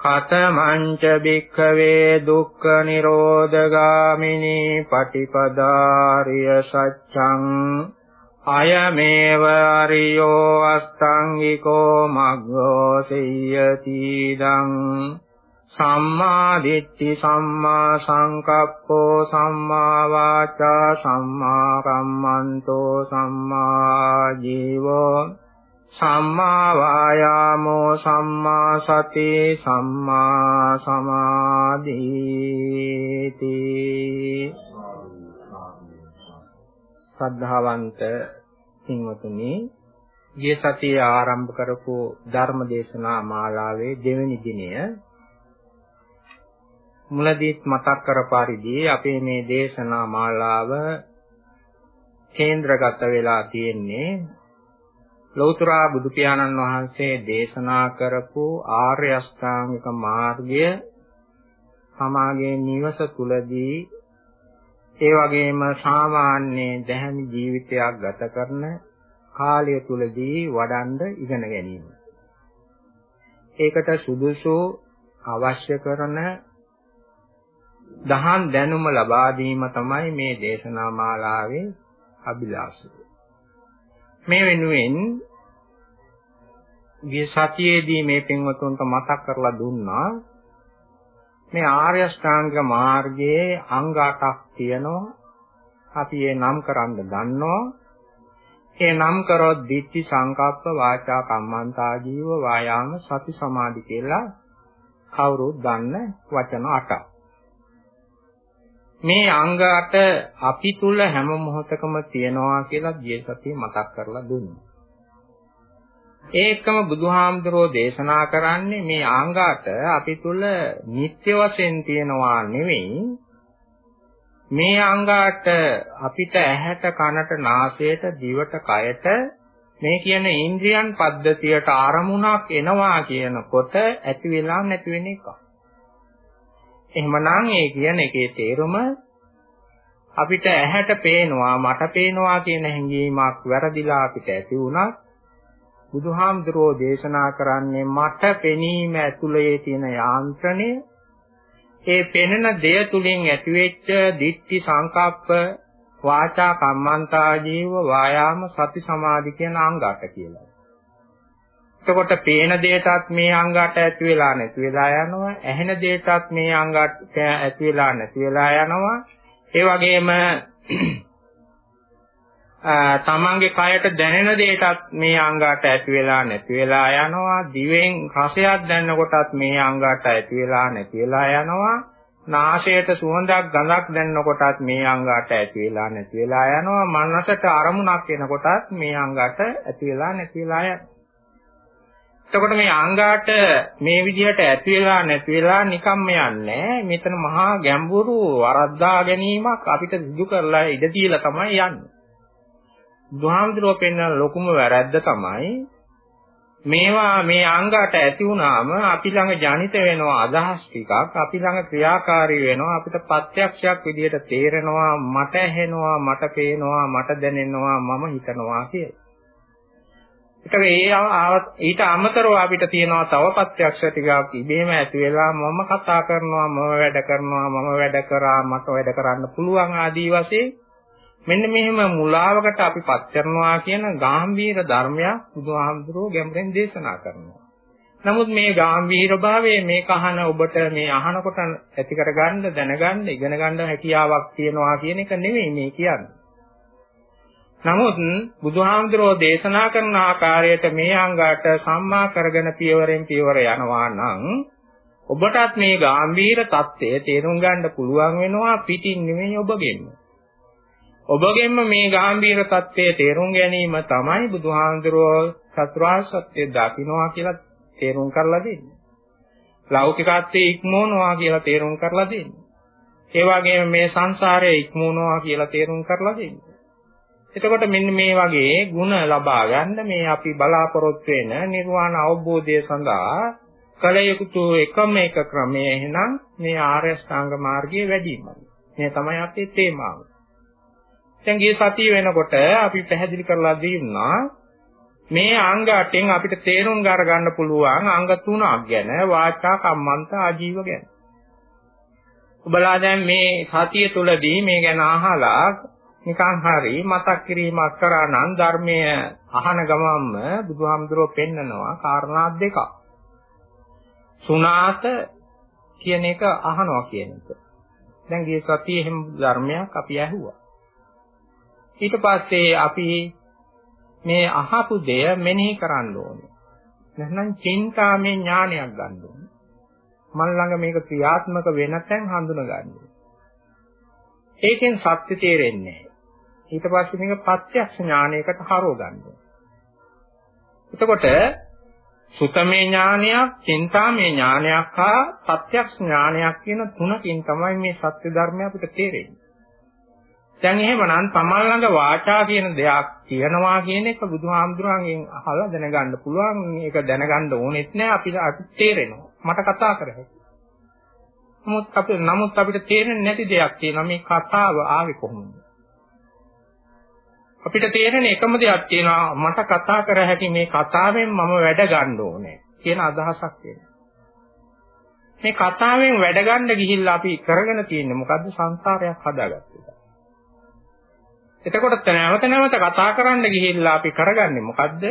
කතමංච භික්ඛවේ දුක්ඛ නිරෝධගාමිනී පටිපදාරිය සත්‍යං අයමේව අරියෝ අස්තංගිකෝ මග්ගෝ සියති දං සම්මා දිට්ඨි සම්මා සංකප්පෝ සම්මා වාචා සම්මා කම්මන්තෝ සම්මා ජීවෝ සම්මා වායාමෝ සම්මා සති සම්මා සමාධිති ශ්‍රද්ධාවන්ත සිංවතුනි ගිය සතියේ ආරම්භ කරපු ධර්ම දේශනා මාලාවේ දෙවෙනි දිනය මුලදීත් මතක් කර පරිදි අපේ මේ දේශනා මාලාව කේන්ද්‍රගත වෙලා තියෙන්නේ ලෞතර බුදු පියාණන් වහන්සේ දේශනා කරපු ආර්ය අෂ්ටාංගික මාර්ගය සමාගයේ නිවස තුලදී ඒ වගේම සාමාන්‍ය දැහැමි ජීවිතයක් ගත කරන කාලය තුලදී වඩන්න ඉගෙන ගැනීම. ඒකට සුදුසු අවශ්‍ය කරන දහම් දැනුම ලබා දීම තමයි මේ දේශනා මාලාවේ අභිලාෂය. මේ වෙනුවෙන් ගිය සතියේදී මේ පින්වතුන්ට මතක් කරලා දුන්නා මේ ආර්ය ශ්‍රාංග මාර්ගයේ අංග 8ක් තියෙනවා. අපි ඒ නම් කරන්න දන්නවා. ඒ නම් කරොත් ditthi සංකප්ප වාචා කම්මන්තා ජීව වායාම සති සමාධි කියලා කවුරුත් දන්න වචන 8ක්. මේ අංගات අපි තුල හැම මොහොතකම තියනවා කියලා ගිය සතියේ මතක් කරලා දුන්නා. ඒකම බුදුහාමුදුරෝ දේශනා කරන්නේ මේ ආංගාත අපි තුල නිත්‍ය වශයෙන් තියනවා නෙවෙයි මේ ආංගාට අපිට ඇහැට කනට නාසයට දිවට කයට මේ කියන ඉන්ද්‍රියන් පද්ධතියට ආරමුණක් එනවා කියනකොට ඇති වෙලා නැති වෙන එක. එහෙමනම් ඒ කියන එකේ තේරුම අපිට ඇහැට පේනවා මට පේනවා කියන හැඟීමක් වැරදිලා අපිට ඇති වුණත් බුදුහාමුදුරෝ දේශනා කරන්නේ මට පෙනීම ඇතුළේ තියෙන යාන්ත්‍රණය ඒ පෙනෙන දෙය තුලින් ඇතිවෙච්ච දිට්ඨි සංකප්ප වාචා කම්මන්තා ජීව වායාම සති සමාධි කියන අංග අට කියලා. එතකොට පේන දෙයටත් මේ අංග අට ඇති වෙලා නැති වෙලා යනවා. ඇහෙන දෙයටත් මේ අංග අට ඇති වෙලා නැති වෙලා යනවා. ඒ වගේම තමන්ගේ කයට දැනෙන දෙයටත් මේ අංගාට ඇති වෙලා නැති වෙලා යනවා. දිවෙන් රසයක් දැනනකොටත් මේ අංගාට ඇති වෙලා නැති වෙලා යනවා. නාසයට සුවඳක් ගඳක් දැනනකොටත් මේ අංගාට ඇති වෙලා නැති වෙලා යනවා. මනසට අරමුණක් එනකොටත් මේ අංගාට ඇති වෙලා නැති වෙලා යනවා. එතකොට මේ අංගාට මේ විදිහට ඇති වෙලා නැති වෙලා නිකම්ම යන්නේ මෙතන මහා ගැඹුරු වරද්දා ගැනීමක් අපිට සිදු කරලා ඉඩ දීලා තමයි යන්නේ. බුදුහාමුදුරුවෝ පෙන්වන ලොකුම වැරද්ද තමයි මේවා මේ අංගාට ඇති වුණාම අපි ළඟ ජනිත වෙනවා අදහස් ටිකක් අපි ළඟ ක්‍රියාකාරී වෙනවා අපිට ප්‍රත්‍යක්ෂයක් විදිහට තේරෙනවා මට ඇහෙනවා මට පේනවා මට දැනෙනවා මම හිතනවා කියලා. ඒක ඒ ඊට අමතරව අපිට තියෙනවා තව ප්‍රත්‍යක්ෂ ටිකක් ඉබේම ඇති වෙලා මම කතා කරනවා මම වැඩ කරනවා මම වැඩ කරා මට වැඩ කරන්න පුළුවන් ආදී වශයෙන් මෙන්න මෙහෙම මුලාවකට අපි පත් කරනවා කියන ගාම්භීර ධර්මයක් බුදුහාමුදුරුවෝ ගැඹුරෙන් දේශනා කරනවා. නමුත් මේ ගාම්භීර භාවයේ මේක අහන ඔබට මේ අහනකොට ඇති කරගන්න දැනගන්න ඉගෙන ගන්න හැකියාවක් තියනවා කියන එක නෙමෙයි මේ කියන්නේ. නමුත් බුදුහාමුදුරෝ දේශනා කරන ආකාරයට මේ අංගාට සම්මා කරගෙන පියවරෙන් පියවර යනවා නම් ඔබටත් මේ ගැඹීර தත්ත්වය තේරුම් ගන්න පුළුවන් වෙනවා පිටින් නෙමෙයි ඔබගෙන්ම. ඔබගෙන්ම මේ ගැඹීර தත්ත්වයේ තේරුම් ගැනීම තමයි බුදුහාඳුරෝ චතුරාර්ය සත්‍ය දකින්නවා කියලා තේරුම් කරලා දෙන්නේ. ලෞකිකත්වයේ ඉක්මවනවා කියලා තේරුම් කරලා දෙන්නේ. ඒ වගේම මේ සංසාරයේ ඉක්මවනවා කියලා තේරුම් කරලා දෙන්නේ. එතකොට මෙන්න මේ වගේ ಗುಣ ලබා ගන්න මේ අපි බලාපොරොත්තු වෙන නිර්වාණ අවබෝධය සඳහා කල යුතු එකම එක ක්‍රමය එහෙනම් මේ ආර්ය ශ්‍රාංග මාර්ගයේ වැඩිමයි. මේ තමයි අපේ තේමාව. දැන් ගිය සතිය වෙනකොට අපි පැහැදිලි කරලා දුන්නා මේ අංග 8න් අපිට තේරුම් ගන්න පුළුවන් අංග 3ක් ගැන වාචා කම්මන්ත ආජීව ගැන. ඔබලා දැන් මේ සතිය තුලදී මේ ගැන අහලා නිකන් හරි මතක් කිරීමක් කරා නම් ධර්මයේ අහන ගමන්ම බුදුහාමුදුරුවෝ පෙන්නනවා කාරණා දෙකක්. සුණාත කියන එක අහනවා කියන එක. දැන් ගිය සතියේ එහෙම ධර්මයක් අපි ඇහුවා. ඊට පස්සේ අපි මේ අහපු දෙය මෙනෙහි කරන්න ඕනේ. නැත්නම් චින්තාමය ඥානයක් ගන්න ඕනේ. මන් ළඟ මේක ක්‍රියාත්මක වෙන තැන් හඳුන ගන්න ඕනේ. ඒකෙන් සත්‍ය තේරෙන්නේ ඊට පස්සේ මේක ප්‍රත්‍යක්ෂ ඥානයකට හරව ගන්න එතකොට සුතමේ ඥානයක්, චින්තාමේ ඥානයක් හා ප්‍රත්‍යක්ෂ ඥානයක් කියන තුනකින් තමයි මේ සත්‍ය ධර්මය අපිට තේරෙන්නේ. දැන් එහෙමනම් තමන් ළඟ වාචා කියන දෙයක් කියනවා කියන එක බුදුහාමුදුරන්ගෙන් අහලා දැනගන්න පුළුවන්. මේක දැනගන්න ඕනෙත් නෑ අපිට අපිට තේරෙනවා. මට කතා කරහැකි. නමුත් අපිට නමුත් අපිට තේරෙන්නේ නැති දෙයක් තියෙනවා. මේ කතාව ආවේ කොහොමද? අපිට තේරෙන එකම දෙයක් තියෙනවා මට කතා කර හැකි මේ කතාවෙන් මම වැඩ ගන්න ඕනේ කියන අදහසක් තියෙනවා. මේ කතාවෙන් වැඩ ගන්න ගිහිල්ලා අපි කරගෙන තියෙන්නේ මොකද්ද සංසාරයක් හදාගත්තා. එතකොට නැවත නැවත කතා කරන්න ගිහිල්ලා අපි කරගන්නේ මොකද්ද?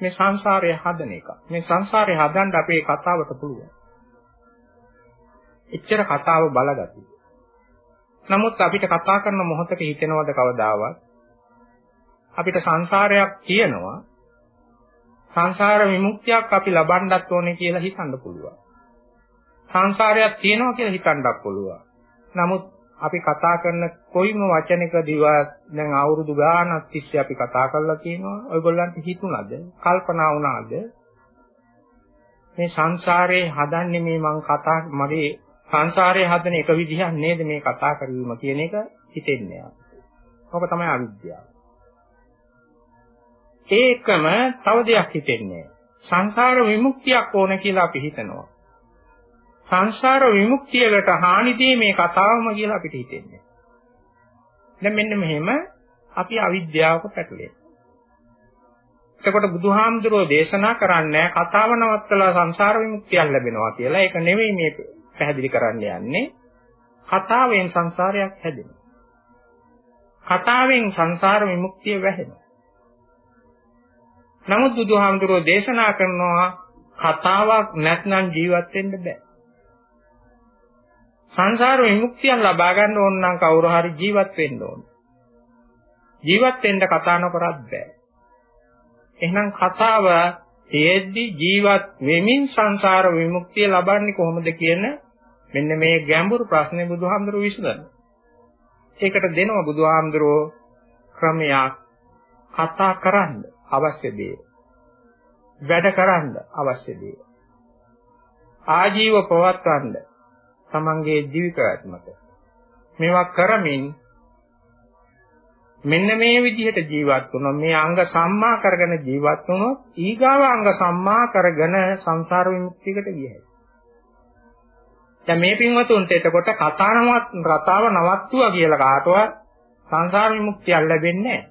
මේ සංසාරය හදන එක. මේ සංසාරය හදන්න අපේ කතාවට පුළුවන්. එච්චර කතාව බලගතියි. නමුත් අපිට කතා කරන මොහොතක හිතෙනවද කවදාවත් අපිට සංසාරයක් තියෙනවා සංසාර විමුක්තියක් අපි ලබන්නත් ඕනේ කියලා හිතන්න පුළුවන්. සංසාරයක් තියෙනවා කියලා හිතන්නත් පුළුවන්. නමුත් අපි කතා කරන කොයිම වචනකදීවත් දැන් අවුරුදු ගාණක් තිස්සේ අපි කතා කරලා තියෙනවා. ඔයගොල්ලන්ට හිතුණාද? කල්පනා වුණාද? මේ සංසාරේ හදන්නේ මේ මං කතා මගේ සංසාරේ හදන එක විදිහක් නේද මේ කතා කිරීම කියන එක හිතෙන්නේ. ඔක තමයි අවිද්‍යාව. ඒකම තව දෙයක් හිතෙන්නේ. සංසාර විමුක්තියක් ඕන කියලා අපි හිතනවා. සංසාර විමුක්තියකට හානි දීමේ කතාවම කියලා අපිට හිතෙන්නේ. දැන් මෙන්න මෙහෙම අපි අවිද්‍යාවක පැටලෙනවා. එතකොට බුදුහාමුදුරෝ දේශනා කරන්නේ කතාව නවත්තලා සංසාර විමුක්තියක් ලැබෙනවා කියලා. ඒක නෙවෙයි මේ පැහැදිලි කරන්න යන්නේ. කතාවෙන් සංසාරයක් හැදෙනවා. කතාවෙන් සංසාර විමුක්තිය වැහෙනවා. නමුත් බුදුහාමුදුරෝ දේශනා කරනවා කතාවක් නැත්නම් ජීවත් වෙන්න බෑ. සංසාර විමුක්තියක් ලබා ගන්න ඕන නම් කවුරු හරි ජීවත් වෙන්න ඕන. ජීවත් වෙන්න කතා නොකරත් බෑ. එහෙනම් කතාව තියෙද්දි ජීවත් වෙමින් සංසාර විමුක්තිය ලබන්නේ කොහොමද කියන මෙන්න මේ ගැඹුරු ප්‍රශ්නේ බුදුහාමුදුරුවෝ විසඳනවා. ඒකට දෙනවා බුදුහාමුදුරුවෝ ක්‍රමයක් කතා කරන්න. අවශ්‍ය දේ. වැඩ කරන්න අවශ්‍ය දේ. ආජීව පවත්වන්න තමන්ගේ ජීවිතයත්මක මේවා කරමින් මෙන්න මේ විදිහට ජීවත් වුණොත් මේ අංග සම්මා කරගෙන ජීවත් වුණොත් ඊගාව අංග සම්මා කරගෙන සංසාර විමුක්තියකට ගියයි. දැන් මේ පින්වතුන්ට එතකොට කතානවත් රතාව නවත්තුවා කියලා කාටවත් සංසාර විමුක්තියක් ලැබෙන්නේ නැහැ.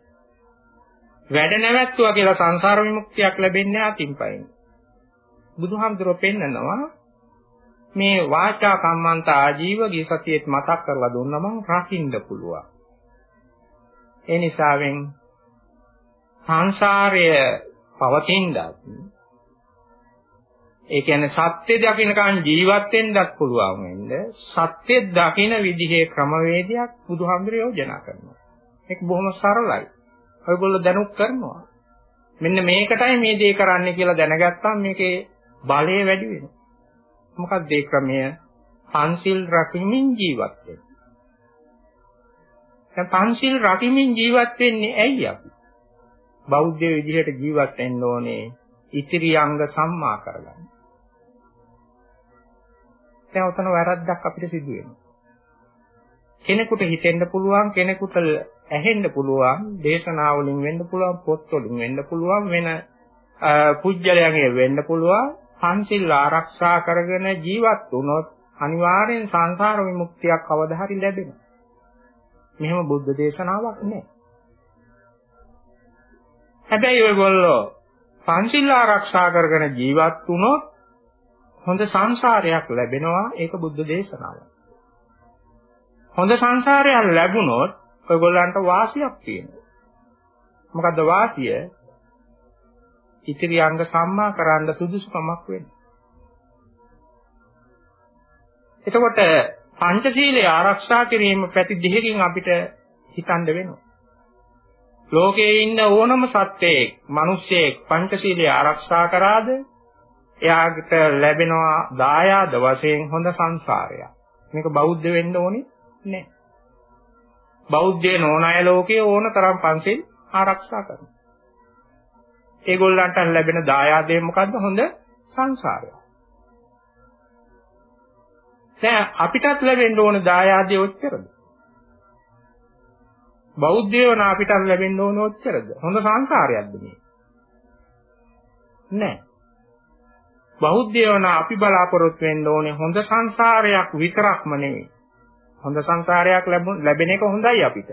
වැඩ නැවැත්තුවා කියලා සංසාර විමුක්තියක් ලැබෙන්නේ අතින් පයින්. බුදුහාමුදුරුවෝ පෙන්නනවා මේ වාචා කම්මන්ත ආජීව ගිසතියෙත් මතක් කරලා දුන්නම රකින්න පුළුවන්. ඒ නිසාවෙන් සංසාරය පවතිනදත් ඒ කියන්නේ සත්‍ය දකින්නකන් ජීවත් වෙන්නත් පුළුවන් වෙන්න සත්‍ය දකින්න විදිහේ ක්‍රමවේදයක් බුදුහාමුදුරුවෝ යෝජනා කරනවා. ඒක බොහොම සරලයි. ඔයගොල්ලෝ දැනුත් කරනවා. මෙන්න මේකටයි මේ දේ කරන්නේ කියලා දැනගත්තාම මේකේ බලය වැඩි වෙනවා. මොකක්ද ඒ ක්‍රමය? පන්සිල් රකිමින් ජීවත් වෙන්න. දැන් පන්සිල් රකිමින් ජීවත් වෙන්නේ ඇයි අපි? බෞද්ධ විදිහට ජීවත් වෙන්න ඕනේ ඉතිරි අංග සම්මා කරගන්න. දැන් උතන වැරද්දක් අපිට සිදු වෙනවා. කෙනෙකුට හිතෙන්න පුළුවන් කෙනෙකුට ඇහෙන්න පුළුවන් දේශනා වලින් වෙන්න පුළුවන් පොත් වලින් වෙන්න පුළුවන් වෙන පුජ්‍යලයන්ගේ වෙන්න පුළුවන් පංචිල් ආරක්ෂා කරගෙන ජීවත් වුණොත් අනිවාර්යෙන් සංසාර විමුක්තියක් කවදා හරි ලැබෙනවා. මෙහෙම බුද්ධ දේශනාවක් නෑ. හැබැයි ඔයගොල්ලෝ පංචිල් ආරක්ෂා කරගෙන ජීවත් වුණොත් හොඳ සංසාරයක් ලැබෙනවා ඒක බුද්ධ දේශනාවක්. හොඳ සංසාරයක් ලැබුණොත් ඔයගොල්ලන්ට වාසියක් තියෙනවා. මොකද්ද වාසිය? ඉතිරි අංග සම්මා කරන්න සුදුසුකමක් වෙන්නේ. එතකොට පංචශීලයේ ආරක්ෂා කිරීම පැති දෙකකින් අපිට හිතන්න වෙනවා. ලෝකයේ ඉන්න ඕනම සත්වයෙක්, මිනිස්සෙක් පංචශීලයේ ආරක්ෂා කරාද එයාට ලැබෙනවා දායාද වශයෙන් හොඳ සංසාරයක්. මේක බෞද්ධ වෙන්න ඕනේ නැහැ. බෞද්ධය නොවන අය ලෝකයේ ඕන තරම් පන්සිල් ආරක්ෂා කරනවා. ඒගොල්ලන්ට ලැබෙන දායාදේ මොකද්ද? හොඳ සංසාරය. දැන් අපිටත් ලැබෙන්න ඕන දායාදේ ඔච්චරද? බෞද්ධයෝ නා අපිටත් ලැබෙන්න ඕන ඔච්චරද? හොඳ සංසාරයක්ද මේ? නෑ. බෞද්ධයෝ නා අපි බලාපොරොත්තු වෙන්න ඕනේ හොඳ සංසාරයක් විතරක්ම නෙවෙයි. හොඳ සංසාරයක් ලැබෙන එක හොඳයි අපිට.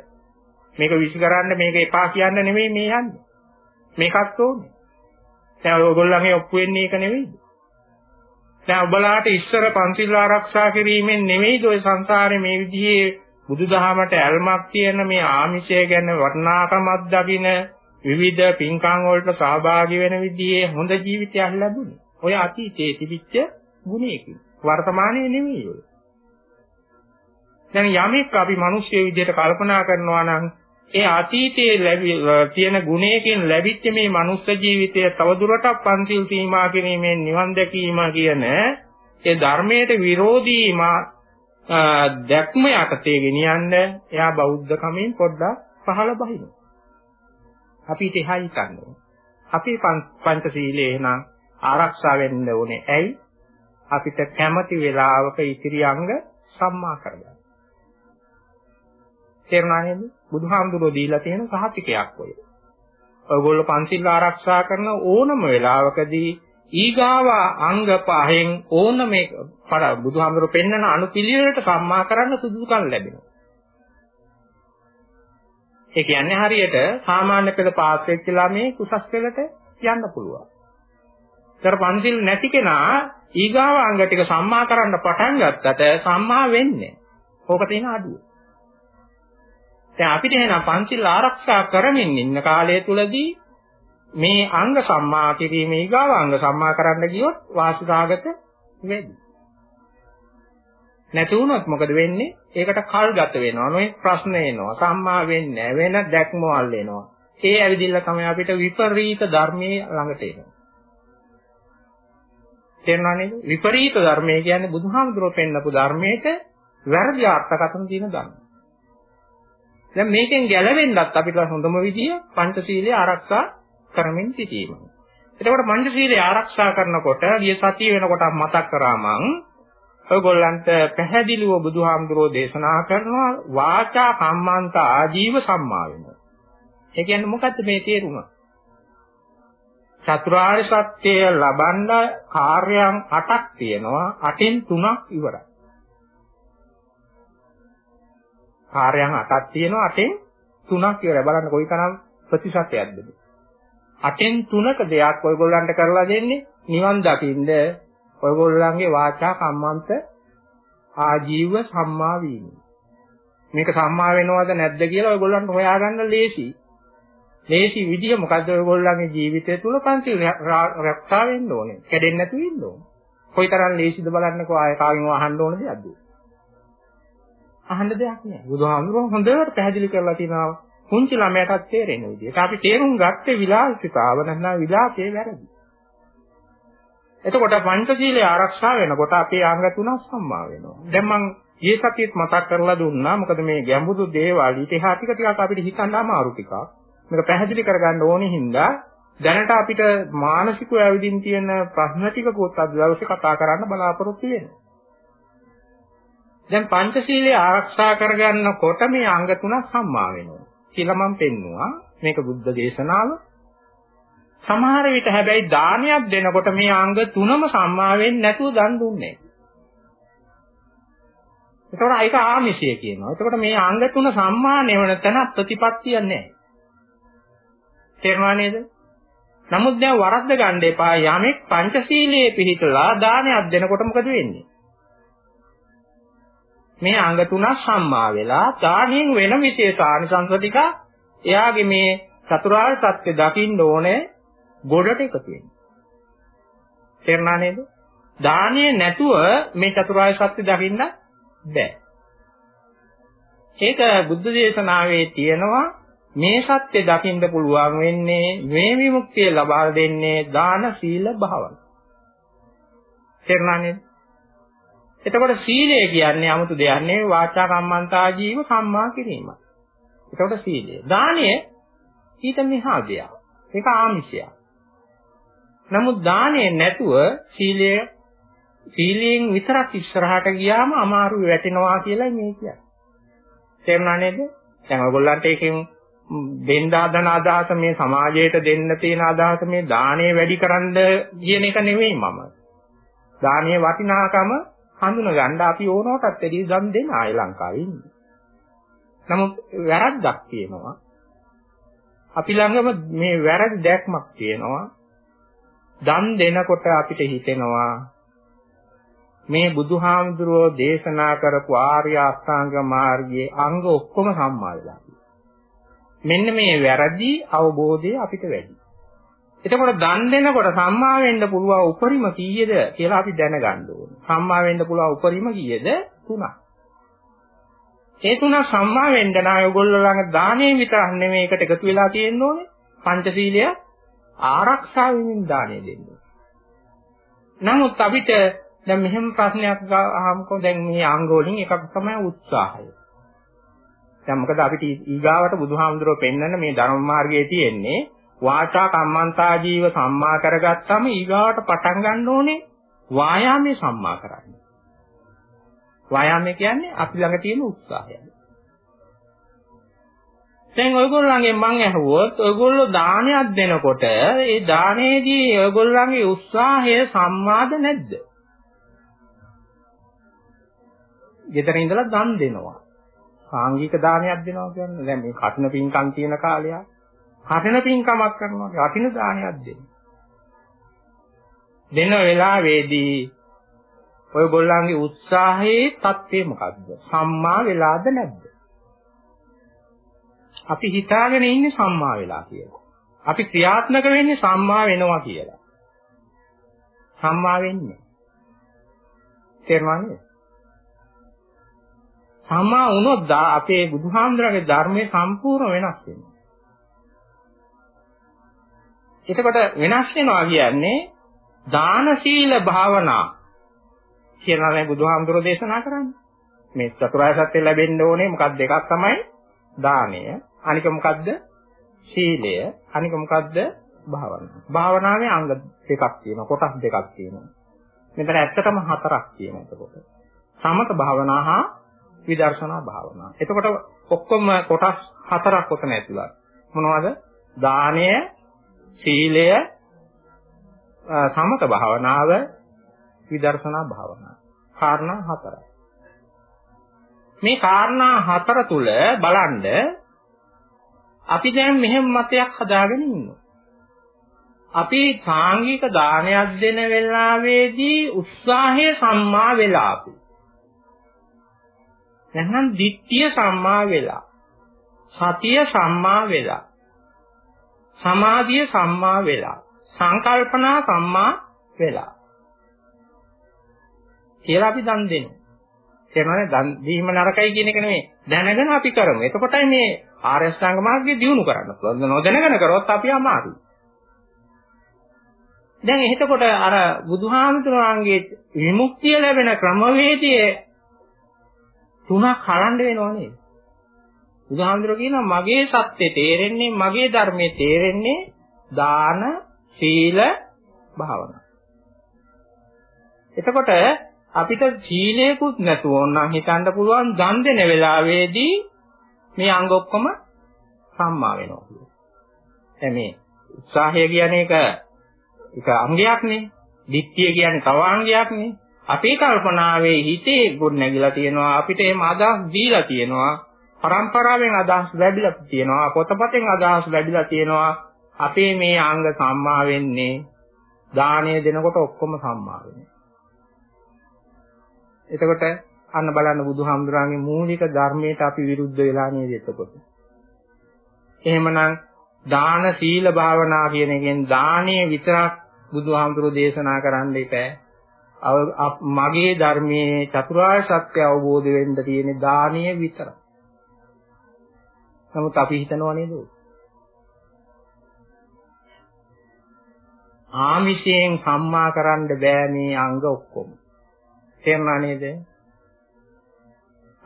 මේක විශ්ි කරන්න මේක එපා කියන්න නෙමෙයි මේ යන්නේ. මේකත් ඕනේ. දැන් ඔයගොල්ලන්ගේ ඔප්පු වෙන්නේ ඒක නෙවෙයිද? දැන් ඔබලාට ඉස්සර පන්සිල් ආරක්ෂා කිරීමෙන් නෙවෙයිද ඔය සංසාරේ මේ විදිහේ බුදුදහමට ඇල්මක් තියෙන මේ ආමිෂය ගැන වර්ණාකමක් දකින විවිධ පින්කම් වලට සහභාගී වෙන විදිහේ හොඳ ජීවිතයක් ලැබුණේ. ඔය අතීතයේ තිබිච්ච ගුණයකින්. වර්තමානයේ නෙවෙයි ඔය. දැන් යමෙක් අපි මිනිස්සු විදිහට කල්පනා කරනවා නම් ඒ අතීතයේ තියෙන ගුණයකින් ලැබිච්ච මේ මනුස්ස ජීවිතය තවදුරටත් පන්සිල් සීමා කිරීමෙන් නිවන් දැකීම කියන ඒ ධර්මයට විරෝධී දැක්ම යටතේ ගෙනියන්න එයා බෞද්ධ කමෙන් පොඩ්ඩක් පහළ බහිනවා. අපිට එහා හිතන්නේ. අපි පංචශීලයේ නම් ආරක්ෂා වෙන්න ඕනේ. ඇයි? අපිට කැමති වෙලාවක ඉතිරි අංග සම්මා කරගන්න. තේරුණා නේද? බුදුහාමුදුරුවෝ දීලා තියෙන සහතිකයක් ඔය. ඔයගොල්ලෝ පන්සිල් ආරක්ෂා කරන ඕනම වෙලාවකදී ඊගාව අංග පහෙන් ඕන මේ බුදුහාමුදුරුවෝ පෙන්වන අනුපිළිවෙලට සම්මා කරන්න සුදුසුකම් ලැබෙනවා. ඒ කියන්නේ හරියට සාමාන්‍ය පෙළ පාස් වෙච්ච ළමයි කුසස් පෙළට යන්න පුළුවන්. ඒතර පන්සිල් නැති කෙනා ඊගාව අංග ටික සම්මා කරන්න පටන් ගත්තට සම්මා වෙන්නේ. ඕක තියෙන අඩුව. දැන් අපිට එහෙනම් පංචිල් ආරක්ෂා කරමින් ඉන්න කාලය තුලදී මේ අංග සම්මා කිරීම ඊගාව අංග සම්මා කරන්න ගියොත් වාසිසාගත වෙයි. නැති වුණොත් මොකද වෙන්නේ? ඒකට කල් ගත වෙනවා. නොයි ප්‍රශ්න එනවා. සම්මා වෙන්නේ වෙන දැක්මවල් එනවා. ඒ ඇවිදින්න තමයි අපිට විපරීත ධර්මයේ ළඟට එනවා. තේරුණා නේද? විපරීත ධර්මය කියන්නේ බුදුහාමුදුරුවෝ පෙන්නපු ධර්මයට වැරදි අර්ථකථන තියෙන ධර්ම. දැන් මේකෙන් ගැලවෙන්නත් අපිට හොඳම විදිය පංචශීලයේ ආරක්ෂා කරමින් සිටීම. එතකොට පංචශීලයේ ආරක්ෂා කරනකොට ගිය සතිය වෙනකොට මතක් කරා මං ඔයගොල්ලන්ට පැහැදිලිව බුදුහාමුදුරෝ දේශනා කරනවා වාචා කම්මන්ත ආජීව සම්මා වෙනවා. ඒ කියන්නේ මොකද්ද මේ තේරුම? චතුරාර්ය සත්‍ය ලබන්න කාර්යයන් 8ක් තියෙනවා. 8න් 3ක් ඉවරයි. කාර්යයන් 8ක් තියෙනවා 8න් 3ක් ඉවරයි. බලන්න කොයිතරම් ප්‍රතිශතයක්ද මේ. 8න් 3ක දෙයක් ඔයගොල්ලන්ට කරලා දෙන්නේ නිවන් දකින්න ඔයගොල්ලන්ගේ වාචා කම්මන්ත ආජීව සම්මා වීම. මේක සම්මා වෙනවද නැද්ද කියලා ඔයගොල්ලන්ට හොයාගන්න ලේසි. ලේසි විදිය මොකද්ද ඔයගොල්ලන්ගේ ජීවිතය තුල පන්සිල් රැක්සා වෙන්න ඕනේ. කැඩෙන්නේ නැතුව ඉන්න ඕනේ. කොයිතරම් ලේසිද බලන්නකෝ ආය කාගෙන් අහන්න ඕන දෙයක්ද? අහන්න දෙයක් නෑ. බුදුහාමුදුරුවෝ හොඳට පැහැදිලි කරලා තියෙනවා පුංචි ළමයටත් තේරෙන විදිහට. අපි තේරුම් ගත්තේ විලාසිතාව නැත්නම් විලාසයේ වැරදි. එතකොට පංචශීලයේ ආරක්ෂා වෙනකොට අපේ අංග තුනක් සම්මා වෙනවා. දැන් මම ඊයේ සතියේත් මතක් කරලා දුන්නා. මොකද මේ ගැඹුරු දේවල් ඉතිහාස ටික ටිකක් අපිට හිතන්න අමාරු ටිකක්. මේක පැහැදිලි කරගන්න ඕනේ හින්දා දැනට අපිට මානසිකව ඇවිදින් තියෙන ප්‍රශ්න ටිකකුත් අද දවසේ කතා කරන්න බලාපොරොත්තු වෙනවා. දැන් පංචශීලයේ ආරක්ෂා කරගන්නකොට මේ අංග තුනක් සම්මා වෙනවා කියලා මම පෙන්නවා. මේක බුද්ධ දේශනාව. සමහර විට හැබැයි දානයක් දෙනකොට මේ අංග තුනම සම්මා වෙන්නේ නැතුව දන් දුන්නේ. ඒතකොට ඒක ආමිෂය කියනවා. ඒතකොට මේ අංග තුන සම්මානය වෙන තැන ප්‍රතිපත්තියක් නැහැ. තේරුණා නේද? නමුත් දැන් වරද්ද ගන්න එපා යමෙක් පංචශීලයේ පිළිපදලා දානයක් දෙනකොට මොකද වෙන්නේ? මේ අංග තුනක් සම්මා වෙලා දාණයෙන් වෙන විශේෂ ආනිසංස ටික එයාගේ මේ චතුරාර්ය සත්‍ය දකින්න ඕනේ ගොඩට එකතු වෙන්න. තේරුණා නේද? දානිය නැතුව මේ චතුරාර්ය සත්‍ය දකින්න බෑ. ඒක බුද්ධ දේශනාවේ තියෙනවා මේ සත්‍ය දකින්න පුළුවන් වෙන්නේ මේ විමුක්තිය ලබා දෙන්නේ දාන සීල භාවනා. තේරුණා නේද? එතකොට සීලය කියන්නේ 아무තු දෙයක් නෙවෙයි වාචා කම්මන්තා ජීව සම්මා කිරීම. එතකොට සීලය. දානය ඊට මෙහා දෙයක්. ඒක ආමිෂයක්. නමුත් දානය නැතුව සීලය සීලයෙන් විතරක් ඉස්සරහට ගියාම අමාරු වැටෙනවා කියලා මේ කියන්නේ. තේරුණා නේද? දැන් ඔයගොල්ලන්ට ඒකෙන් දෙන්න හදන අදහස මේ සමාජයට දෙන්න තියෙන අදහස මේ දාණය වැඩි කරන්න කියන එක නෙවෙයි මම. දානීය වටිනාකම හඳුන ගන්න අපි ඕනකටත් වැඩි දන් දෙන ආය ලංකාවේ ඉන්නේ. නමුත් වැරද්දක් තියෙනවා. අපි ළඟම මේ වැරදි දැක්මක් තියෙනවා. දන් දෙනකොට අපිට හිතෙනවා මේ බුදුහාමුදුරුවෝ දේශනා කරපු ආර්ය අෂ්ටාංග මාර්ගයේ අංග ඔක්කොම සම්මාදලා. මෙන්න මේ වැරදි අවබෝධය අපිට වැඩි. එතකොට දන් දෙනකොට සම්මා වෙන්න පුළුවන් උපරිම කීයද කියලා අපි දැනගන්න ඕනේ. සම්මා වෙන්න පුළුවන් උපරිම කීයද? තුනක්. ඒ තුන සම්මා වෙන්න නම් ඔයගොල්ලෝ ළඟ දානේ විතරක් නෙමෙයි එකට එකතු වෙලා තියෙන්න ඕනේ. පංචශීලය ආරක්ෂා වෙමින් දානේ දෙන්න. නමුත් අපිට දැන් මෙහෙම ප්‍රශ්නයක් අහමුකෝ දැන් මේ අංග වලින් එකක් තමයි උත්සාහය. දැන් මොකද අපිට ඊගාවට බුදුහාමුදුරුවෝ පෙන්වන්න මේ ධර්ම මාර්ගයේ තියෙන්නේ වාචා කම්මන්තා ජීව සම්මා කරගත්තම ඊගාවට පටන් ගන්න ඕනේ වායාමයේ සම්මා කරන්න. වායාමය කියන්නේ අපි ළඟ තියෙන උත්සාහය. දැන් ඔයගොල්ලන්ගෙන් මං අහුවොත් ඔයගොල්ලෝ දානයක් දෙනකොට ඒ දානයේදී ඔයගොල්ලන්ගේ උත්සාහය සම්මාද නැද්ද? ගෙදර ඉඳලා දන් දෙනවා. සාංගික දානයක් දෙනවා කියන්නේ දැන් මේ කටින පින්කම් තියෙන කාලයක්. කටින පින්කමක් කරනවා කටින දානයක් දෙන්න. දෙන වෙලාවේදී ඔයගොල්ලන්ගේ උත්සාහයේ தත්ත්වය මොකද්ද? සම්මා වෙලාද නැද්ද? අපි හිතාගෙන ඉන්නේ සම්මා වෙලා කියලා. අපි ක්‍රියාත්මක වෙන්නේ සම්මා වෙනවා කියලා. සම්මා වෙන්නේ. තේරුණාද? සම්මා වුණොත් අපේ බුදුහාමුදුරගේ ධර්මයේ සම්පූර්ණ වෙනස් වෙනවා. එතකොට වෙනස් වෙනවා කියන්නේ දාන සීල භාවනා කියලා නේ බුදුහාමුදුරෝ දේශනා කරන්නේ. මේ චතුරාර්ය සත්‍ය ලැබෙන්න ඕනේ මොකක්ද එකක් තමයි දානය. අනික මොකද්ද? සීලය. අනික මොකද්ද? භාවනාව. භාවනාවේ අංග දෙකක් තියෙනවා. කොටස් දෙකක් තියෙනවා. මෙතන ඇත්තටම හතරක් තියෙනවා එතකොට. සමත භාවනා හා විදර්ශනා භාවනා. එතකොට ඔක්කොම කොටස් හතරක් ඔතන ඇතුළත්. මොනවද? දානය, සීලය, සමත භාවනාව, විදර්ශනා භාවනාව. කාරණා හතරයි. මේ කාරණා හතර තුල බලන්න අපි දැන් මෙහෙම මතයක් හදාගෙන ඉන්නවා. අපි සාංගික දානයක් දෙන වෙලාවේදී උත්සාහය සම්මා වෙලා අපි නැත්නම් දිට්ඨිය සම්මා වෙලා. සතිය සම්මා වෙලා. සමාධිය සම්මා වෙලා. සංකල්පනා සම්මා වෙලා. කියලා අපි දන් දෙනවා. තේරෙනවද? දන් දීම නරකයි කියන එක නෙමෙයි. දැනගෙන අපි කරමු. එතකොටයි මේ ආර්ය අෂ්ටාංග මාර්ගය දියුණු කරන්න පුළුවන්. නොදැනගෙන කරොත් අපි අමාරුයි. දැන් එතකොට අර බුදුහාමුදුරන්ගේ විමුක්තිය ලැබෙන ක්‍රමවේදයේ තුනක් හලන්න වෙනව නේද? බුදුහාමුදුරුවෝ කියනවා මගේ සත්‍ය තේරෙන්නේ මගේ ධර්මයේ තේරෙන්නේ දාන සීල භාවනා. එතකොට අපිට සීලයකුත් නැතුව ඕනනම් හිතන්න පුළුවන් දන් දෙන වෙලාවේදී මේ අංග ඔක්කොම සම්මා වෙනවා කියන්නේ. දැන් මේ උත්සාහය කියන එක එක අංගයක්නේ. දිට්ඨිය කියන්නේ තව අංගයක්නේ. අපේ කල්පනාවේ හිතේ ගොඩ නැගිලා තියෙනවා අපිට එහෙම අදහස් දීලා තියෙනවා පරම්පරාවෙන් අදහස් ලැබිලා තියෙනවා පොතපතෙන් අදහස් ලැබිලා තියෙනවා අපේ මේ අංග සම්මා වෙන්නේ දාණය දෙනකොට ඔක්කොම සම්මා වෙනවා එතකොට අන්න බලන්න බුදුහාමුදුරන්ගේ මූලික ධර්මයට අපි විරුද්ධ වෙලා නේද එතකොට. එහෙමනම් දාන සීල භාවනා කියන එකෙන් දානීය විතරක් බුදුහාමුදුරෝ දේශනා කරන්න ඉපෑ. මගේ ධර්මයේ චතුරාර්ය සත්‍ය අවබෝධ වෙන්න තියෙන දානීය විතරයි. නමුත් අපි හිතනවා නේද? ආමිෂයෙන් සම්මා කරන්න බෑ මේ අංග ඔක්කොම. තේරුණා නේද?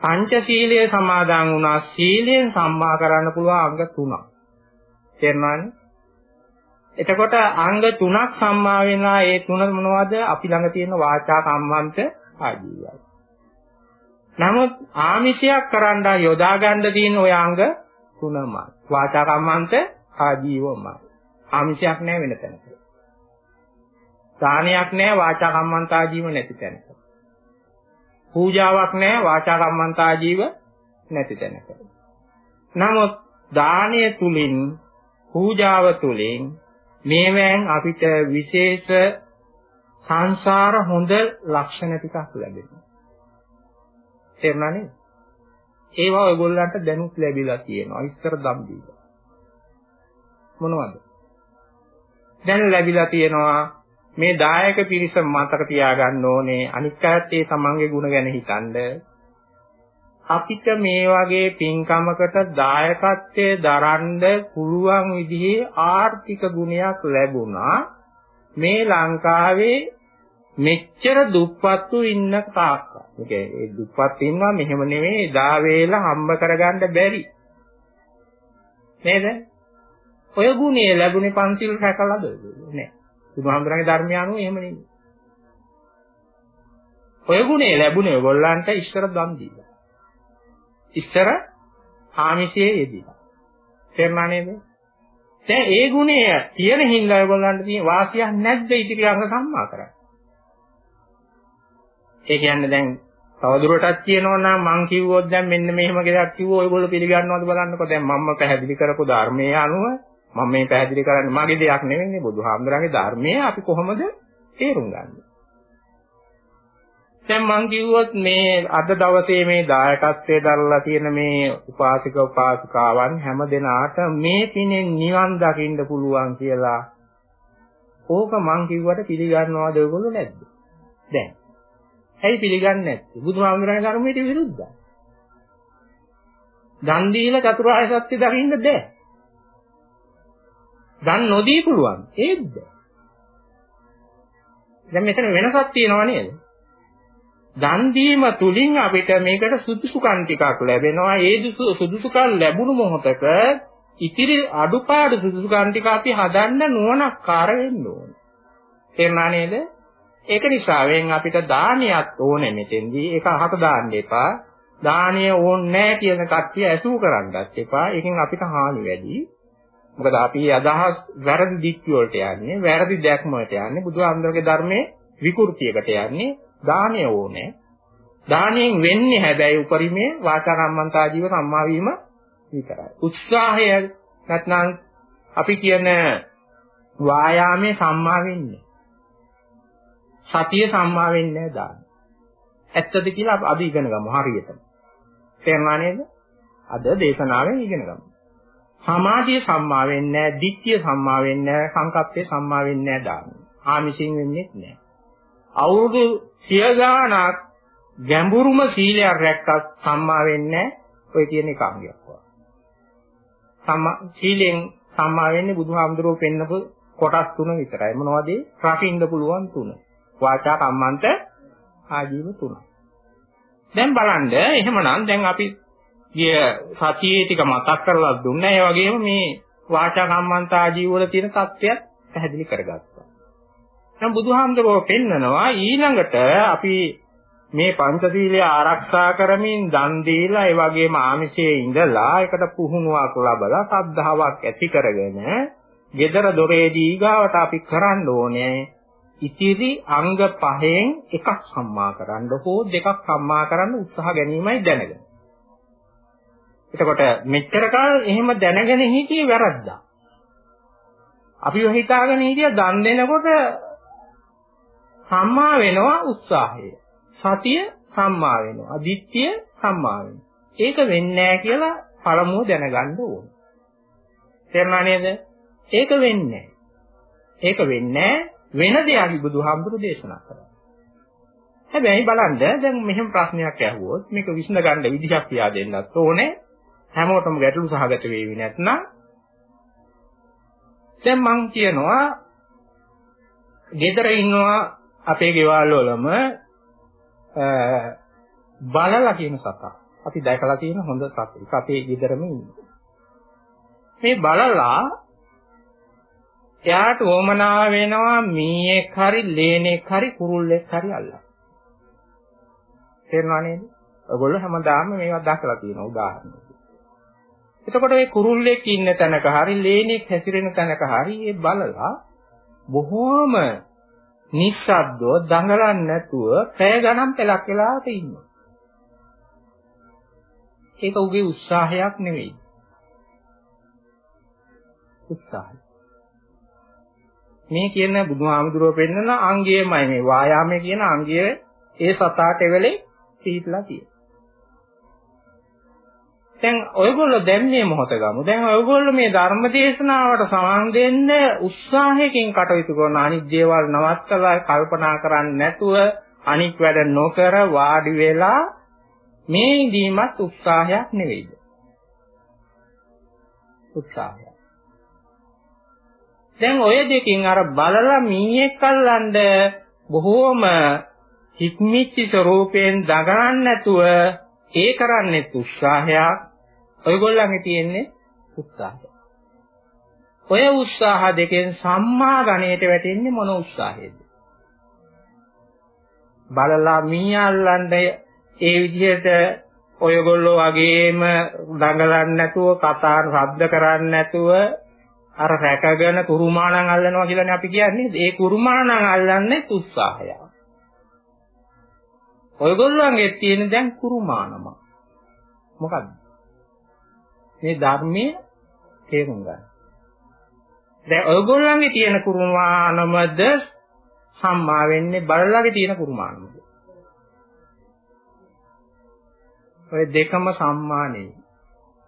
පංචශීලයේ සමාදන් වුණා සීලයෙන් සම්මා කරන්න පුළුවන් අංග තුනක්. තේරුණානේ? එතකොට අංග තුනක් සම්මා වෙනවා ඒ තුන මොනවද? අපි ළඟ තියෙන වාචා කම්මන්ත ආජීවය. නමුත් ආමිෂයක් කරන්න යොදා ගන්න තියෙන ওই අංග තුනමයි. වාචා කම්මන්ත ආජීවමයි. ආමිෂයක් නැහැ වෙන තැනක. දානයක් නැහැ වාචා කම්මන්ත ආජීව නැති තැනක. පූජාවක් නැහැ වාචා කම්මන්තා ජීව නැති තැනක. නමුත් දානය තුලින් පූජාව තුලින් මේවෙන් අපිට විශේෂ සංසාර හොඳ ලක්ෂණ ටිකක් ලැබෙනවා. තේරුණා නේද? ඒවා ඔයගොල්ලන්ට දැනුත් ලැබිලා තියෙනවා. ඉස්සර දම් දීලා. මොනවද? දැන් ලැබිලා තියෙනවා මේ දායක පිරිස මතක තියාගන්න ඕනේ අනික් අයත් ඒ තමන්ගේ ಗುಣ ගැන හිතනද අපිට මේ වගේ පින්කමකට දායකත්වයේ දරන්න පුළුවන් විදිහේ ආර්ථික ගුණයක් ලැබුණා මේ ලංකාවේ මෙච්චර දුප්පත්තු ඉන්න තාක්ක. ඒ ඒ දුප්පත් ඉන්නවා මෙහෙම නෙමෙයි දා වේල හම්බ කරගන්න බැරි. නේද? ඔය ගුණය ලැබුණේ පන්සිල් රැකලාද? නෑ. බුදුහාමුදුරන්ගේ ධර්මය අනුව එහෙම නෙමෙයි. ඔය ගුණේ ලැබුණේ ඔයගොල්ලන්ට ඉස්සර දන් දීලා. ඉස්සර ආමිෂයේ යෙදিলা. තේරුණා නේද? දැන් ඒ ගුණය තියෙන හින්දා ඔයගොල්ලන්ට තියෙන වාසියක් නැද්ද ඉතිරි අංග සම්මා කරන්නේ? ඒ කියන්නේ දැන් තවදුරටත් කියනවා නම් මං කිව්වොත් දැන් මෙන්න මෙහෙම ගෙදක් කිව්වෝ ඔයගොල්ලෝ පිළිගන්නවද බලන්නකෝ දැන් මම පැහැදිලි කරපු ධර්මයේ අනුව මම මේ පැහැදිලි කරන්නේ මගේ දෙයක් නෙවෙයි බුදුහාමුදුරන්ගේ ධර්මය අපි කොහොමද තේරුම් ගන්නේ? දැන් මං කිව්වොත් මේ අද දවසේ මේ දායකත්වයේ දරලා තියෙන මේ උපාසික උපාසිකාවන් හැම දිනාට මේ පිනෙන් නිවන් දකින්න පුළුවන් කියලා ඕක මං කිව්වට පිළිගන්නවද ඔයගොල්ලෝ නැද්ද? දැන්. ඇයි පිළිගන්නේ නැත්තේ? බුදුහාමුදුරන්ගේ ධර්මයට විරුද්ධයි. දන් දීලා චතුරාර්ය සත්‍ය දකින්න බෑ. දන් නොදී පුළුවන් ඒත්ද දැන් මෙතන වෙනසක් තියෙනව නේද දන් දීම තුලින් අපිට මේකට සුදුසුකම් ටිකක් ලැබෙනවා ඒ සුදුසුකම් ලැබුණු මොහොතක ඉතිරි අඩුපාඩු සුදුසුකම් ටික අපි හදන්න නුවණක්කාර වෙන්න ඕනේ තේරුණා නේද ඒක නිසා වෙන් අපිට දානියක් ඕනේ මෙතෙන්දී ඒක අහක දාන්න එපා දානිය ඕනේ නැහැ කියන කට්ටිය ඇසුරු කරන්නත් එපා ඒකෙන් අපිට හානි වැඩි මොකද අපි අදහස් වැරදි දික්තිය වලට යන්නේ, වැරදි දැක්ම වලට යන්නේ, බුදුහාමුදුරගේ ධර්මයේ විකෘතියකට යන්නේ, දානය ඕනේ. දාණයෙන් වෙන්නේ හැබැයි උපරිමයේ වාචා කම්මන්තා ජීව සම්මා වීම විතරයි. උත්සාහය නැත්නම් අපි කියන වායාමයේ සම්මා වෙන්නේ. සතිය සම්මා වෙන්නේ නැහැ දාන. ඇත්තද කියලා අපි ඉගෙන ගමු හරියටම. තේරුණා නේද? අද දේශනාවෙන් ඉගෙන ගමු. සමාධිය සම්මා වෙන්නේ නැහැ, ditthිය සම්මා වෙන්නේ නැහැ, සංකප්පය සම්මා වෙන්නේ නැහැ දාන. ආමිෂින් වෙන්නේ නැහැ. අවුරුදු සිය ගාණක් ගැඹුරුම සීලයක් රැක්කත් සම්මා වෙන්නේ ඔය කියන එක අංගයක් වගේ. සම්මා සීලෙන් සම්මා වෙන්නේ බුදුහාමුදුරුවෝ පෙන්නපු කොටස් තුන විතරයි. මොනවද? රකින්න පුළුවන් තුන. වාචා කම්මන්ත ආජීව තුන. දැන් බලන්න එහෙමනම් දැන් අපි ගිය සතියේ ටික මතක් කරලා දුන්නා. ඒ වගේම මේ වාචා කම්මන්ත ආජීව වල තියෙන தත්ත්වයක් පැහැදිලි කරගත්තා. දැන් බුදුහාමුදුරුවෝ පෙන්නනවා ඊළඟට අපි මේ පංචශීලය ආරක්ෂා කරමින් දන් දීලා ඒ වගේම ආමිෂයේ ඉඳලා ඒකට පුහුණුවක් ලබලා සද්ධාාවක් ඇති කරගෙන gedara doreදී ඊගාවට අපි කරන්න ඕනේ ඉතිරි අංග පහෙන් එකක් සම්මා කරන්න හෝ දෙකක් සම්මා කරන්න උත්සාහ ගැනීමයි දැනගන්න. එතකොට මෙච්චර කාල එහෙම දැනගෙන හිටියේ වැරද්දා. අපිව හිතාගෙන හිටිය දන් දෙනකොට සම්මා වෙනවා උත්සාහය. සතිය සම්මා වෙනවා. අදිත්‍ය සම්මා වෙනවා. ඒක වෙන්නේ නැහැ කියලා පළමුව දැනගන්න ඕන. තේරුණා නේද? ඒක වෙන්නේ ඒක වෙන්නේ වෙන දෙයක් බුදුහාමුදුරු දේශනා කරා. හැබැයි බලන්න දැන් මෙහෙම ප්‍රශ්නයක් ඇහුවොත් මේක විසඳ ගන්න විදිහක් කියා දෙන්නත් ඕනේ. හැමෝටම ගැටලු සහගත වෙවි නැත්නම් දැන් මං කියනවා ගෙදර ඉන්නවා අපේ ගෙවල් වලම බලලා කියන සතා. අපි දැකලා තියෙන හොඳ සතෙක්. අපේ ගෙදරම ඉන්නේ. මේ බලලා එයාට වමනා වෙනවා මීයක් හරි ලේනෙක් හරි කුරුල්ලෙක් හරි අල්ලන්න. තේරුණා නේද? ඔයගොල්ලෝ හැමදාම මේවා දැකලා තියෙන උදාහරණ. එතකොට මේ කුරුල්ලෙක් ඉන්න තැනක හරි ලේනෙක් හැසිරෙන තැනක හරි ඒ බලලා බොහෝම නිස්සද්දව දඟලන්නේ නැතුව පැය ගණන් පෙලක් වෙලාවට ඉන්නවා. ඒක උගේ උත්සාහයක් නෙවෙයි. උත්සාහය. මේ කියන බුදුහාමුදුරුවෝ පෙන්නන අංගයමයි මේ වායාමය කියන අංගය ඒ සතාට එවෙලේ පිටලා තියෙනවා. දැන් ඔයගොල්ලෝ දැන් මේ මොහොත ගමු. දැන් ඔයගොල්ලෝ මේ ධර්ම දේශනාවට සමන් දෙන්න උත්සාහයකින් කටයුතු කරන අනිත් දේවල් නවත්තලා කල්පනා කරන්නේ නැතුව අනික් වැඩ නොකර වාඩි වෙලා මේ ඉදීමත් උත්සාහයක් නෙවෙයිද? උත්සාහයක්. දැන් ඔය දෙකින් අර බලලා මීයක් අල්ලන්න බොහෝම හික්මිච්ච ස්වરૂපයෙන් දගනන්න නැතුව ඒ කරන්නේ උත්සාහයක් ඔයගොල්ලන්ගේ තියෙන්නේ උත්සාහය. ඔය උත්සාහ දෙකෙන් සම්මා ගණයට වැටෙන්නේ මොන උත්සාහයේද? බලලා මී අල්ලන්න ඒ විදිහට ඔයගොල්ලෝ වගේම දඟලන්නේ නැතුව කතා ශබ්ද කරන්නේ නැතුව අර රැකගෙන කුරුමාණන් අල්ලනවා කියලානේ අපි කියන්නේ. ඒ කුරුමාණන් අල්ලන්නේ උත්සාහය. ඔයගොල්ලන්ගේ තියෙන දැන් කුරුමානම. මොකද්ද? මේ ධර්මයේ තේරුම් ගන්න. දැන් ඔයගොල්ලන්ගේ තියෙන කුරුමානමද සම්මා වෙන්නේ බලලාගේ තියෙන කුරුමානමද? ඔය දෙකම සම්මානෙයි.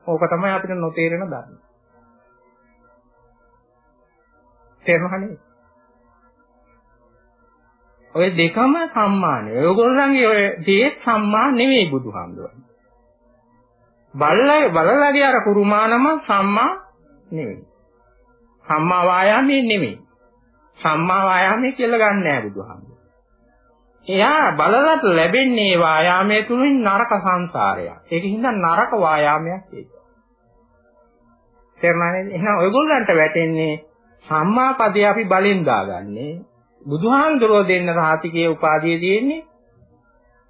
ඕක තමයි අපිට නොතේරෙන ධර්ම. තේරුණානේ? ඔය දෙකම සම්මානෙ. ඔයගොල්ලන්ගේ ඔය දේ සම්මා නෙවෙයි බුදුහාමුදුරනේ. බල්ලගේ බලලගේ අර කුරුමානම සම්මා නෙවෙයි. සම්මා වායාමයේ නෙවෙයි. සම්මා වායාමයේ කියලා ගන්න නෑ බුදුහාමුදුරුවෝ. එයා බලලට ලැබෙන්නේ වායාමයේ තුලින් නරක සංසාරයක්. ඒකින්ද නරක වායාමයක් ඒක. තේරුණා නේද? එහෙනම් ඔයගොල්ලන්ට වැටෙන්නේ සම්මා පදේ අපි බලෙන් දාගන්නේ. බුදුහාමුදුරුවෝ දෙන්න රාතිකයේ උපාධිය තියෙන්නේ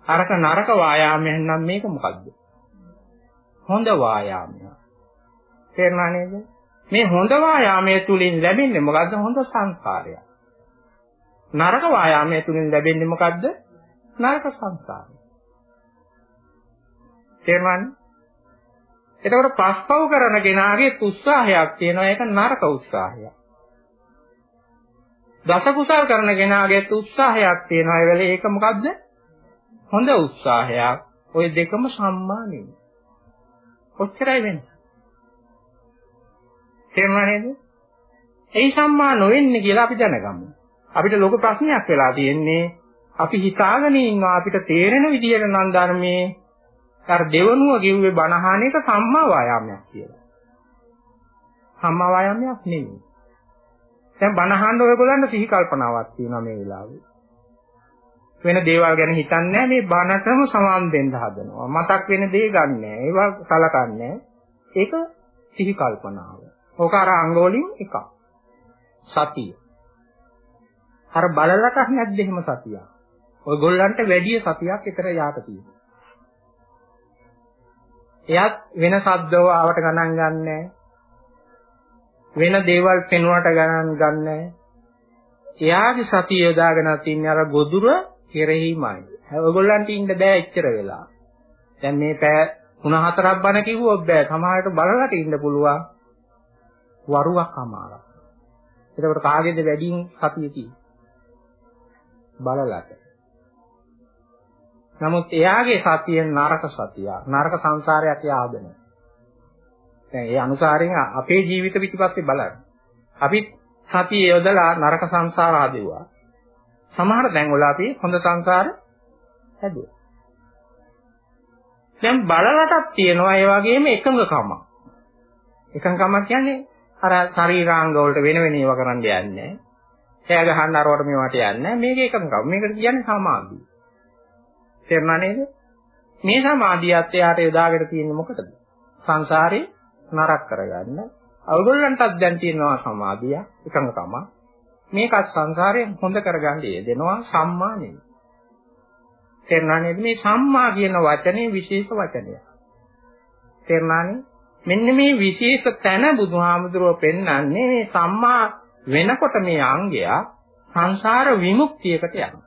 අරක නරක වායාමයෙන් නම් මේක මොකද්ද? හොඳ වායාමය. තේරුණා නේද? මේ හොඳ වායාමයේ තුලින් ලැබෙන්නේ මොකද්ද? හොඳ සංස්කාරය. නරක වායාමයේ තුලින් ලැබෙන්නේ මොකද්ද? නරක සංස්කාරය. තේරුණානේ? එතකොට පස්පව් කරන කෙනාගේ උත්සාහයක් තියෙනවා ඒක නරක උත්සාහයක්. දස කුසල් කරන කෙනාගේ උත්සාහයක් තියෙනවා ඒ වෙලේ ඒක මොකද්ද? හොඳ උත්සාහයක්. ওই දෙකම සම්මානෙයි. කොච්චරයි වෙන්නේ? තේරුණා නේද? ඒ සම්මා නොවෙන්නේ කියලා අපි දැනගමු. අපිට ලොකු ප්‍රශ්නයක් වෙලා තියෙන්නේ අපි හිතාගෙන ඉන්නවා අපිට තේරෙන විදිහට නම් ධර්මයේ අර දෙවනුව කිව්වේ බණහාන එක සම්මා වායාමයක් කියලා. සම්මා වායාමයක් නෙමෙයි. දැන් බණහාන්න ඔයගොල්ලන්ට සිහි කල්පනාවක් තියෙනවා මේ වෙලාවේ. වෙන දේවල් ගැන හිතන්නේ මේ බණටම සමාන් දෙන්න හදනවා. මතක් වෙන දේ ගන්නෑ. ඒවා සලකන්නේ. ඒක සිහි කල්පනාව. ඕක අර අංග වලින් එකක්. සතිය. අර බලලටක් නැද්ද එහෙම සතිය? ඔයගොල්ලන්ට වැඩි සතියක් විතර යාට තියෙනවා. එයත් වෙන ශබ්දව ආවට ගණන් ගන්නෑ. වෙන දේවල් පෙනුනට ගණන් ගන්නෑ. එයාගේ සතිය යොදාගෙන තින්නේ අර ගොදුර කෙරෙහිමයි. ඔයගොල්ලන්ට ඉන්න බෑ එච්චර වෙලා. දැන් මේ පෑ 3-4ක් බණ කිව්වොත් බෑ. සමහරට බලලට ඉන්න පුළුවන්. වරුවක් අමාරක්. එතකොට කාගේද වැඩිම සතිය තියෙන්නේ? බලලට. නමුත් එයාගේ සතිය නරක සතිය. නරක සංසාරයක් යාදන. දැන් ඒ අනුසාරයෙන් අපේ ජීවිත පිටිපස්සේ බලන්න. අපි සතිය යොදලා නරක සංසාර ආදෙව්වා. සමහර තැන්වල අපි හොඳ සංසාර හැදුවා. දැන් බලලටත් තියෙනවා ඒ වගේම එකඟකම. එකඟකම කියන්නේ අර ශරීරාංග වලට වෙන වෙන ඒවා කරන්න යන්නේ නැහැ. කෑ ගහන්න අරවට මේවට යන්නේ නැහැ. මේක එකඟකම. මේකට කියන්නේ සමාධිය. තේරුණා නේද? මේ සමාධියත් එයාට යොදාගෙන තියෙන්නේ මොකටද? සංසාරේ නරක කරගන්න. අවගොල්ලන්ටත් දැන් තියෙනවා සමාධිය එකඟකම. මේකත් සංසාරේ හොඳ කරගන්න යෙදෙනවා සම්මා නෙවෙයි. තේරුණා නේද? මේ සම්මා කියන වචනේ විශේෂ වචනයක්. තේරුණානේ? මෙන්න මේ විශේෂ තැන බුදුහාමුදුරුව පෙන්වන්නේ මේ සම්මා වෙනකොට මේ අංගය සංසාර විමුක්තියකට යනවා.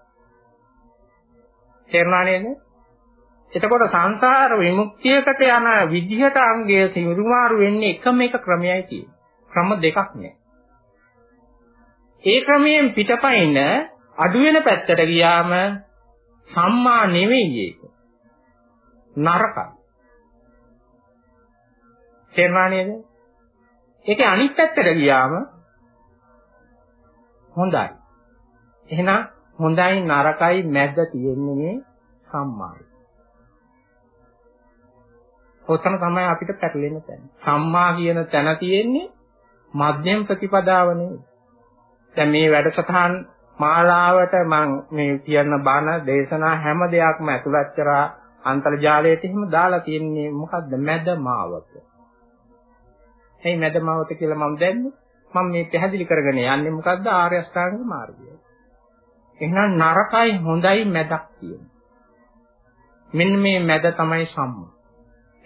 තේරුණා නේද? එතකොට සංසාර විමුක්තියකට යන විදිහට අංගය සිරුමාරු වෙන්නේ එකම එක ක්‍රමයයි තියෙන්නේ. ක්‍රම දෙකක් නෑ. ඒ ක්‍රමයෙන් පිටපයින් අඩු වෙන පැත්තට ගියාම සම්මා නෙවෙයි ඒක. නරකයි. තේරුණා නේද? ඒකේ අනිත් පැත්තට ගියාම හොඳයි. එහෙනම් හොඳයි නරකයි මැද තියෙන්නේ මේ සම්මායි. ඔතන තමයි අපිට පැටලෙන්න තැන. සම්මා කියන තැන තියෙන්නේ මධ්‍යම ප්‍රතිපදාව නෙවෙයි. දැන් මේ වැඩසටහන් මාලාවට මම මේ කියන බණ දේශනා හැම දෙයක්ම ඇතුළත් කරා අන්තර්ජාලයට එහෙම දාලා තියෙන්නේ මොකද්ද මැද මාවත. එයි මැද මාවත කියලා මම දැන්නේ මම මේ පැහැදිලි කරගෙන යන්නේ මොකද්ද ආර්ය අෂ්ටාංග මාර්ගය. එහෙනම් නරකයි හොඳයි මැදක් තියෙනවා. මෙන්න මේ මැද තමයි සම්මා.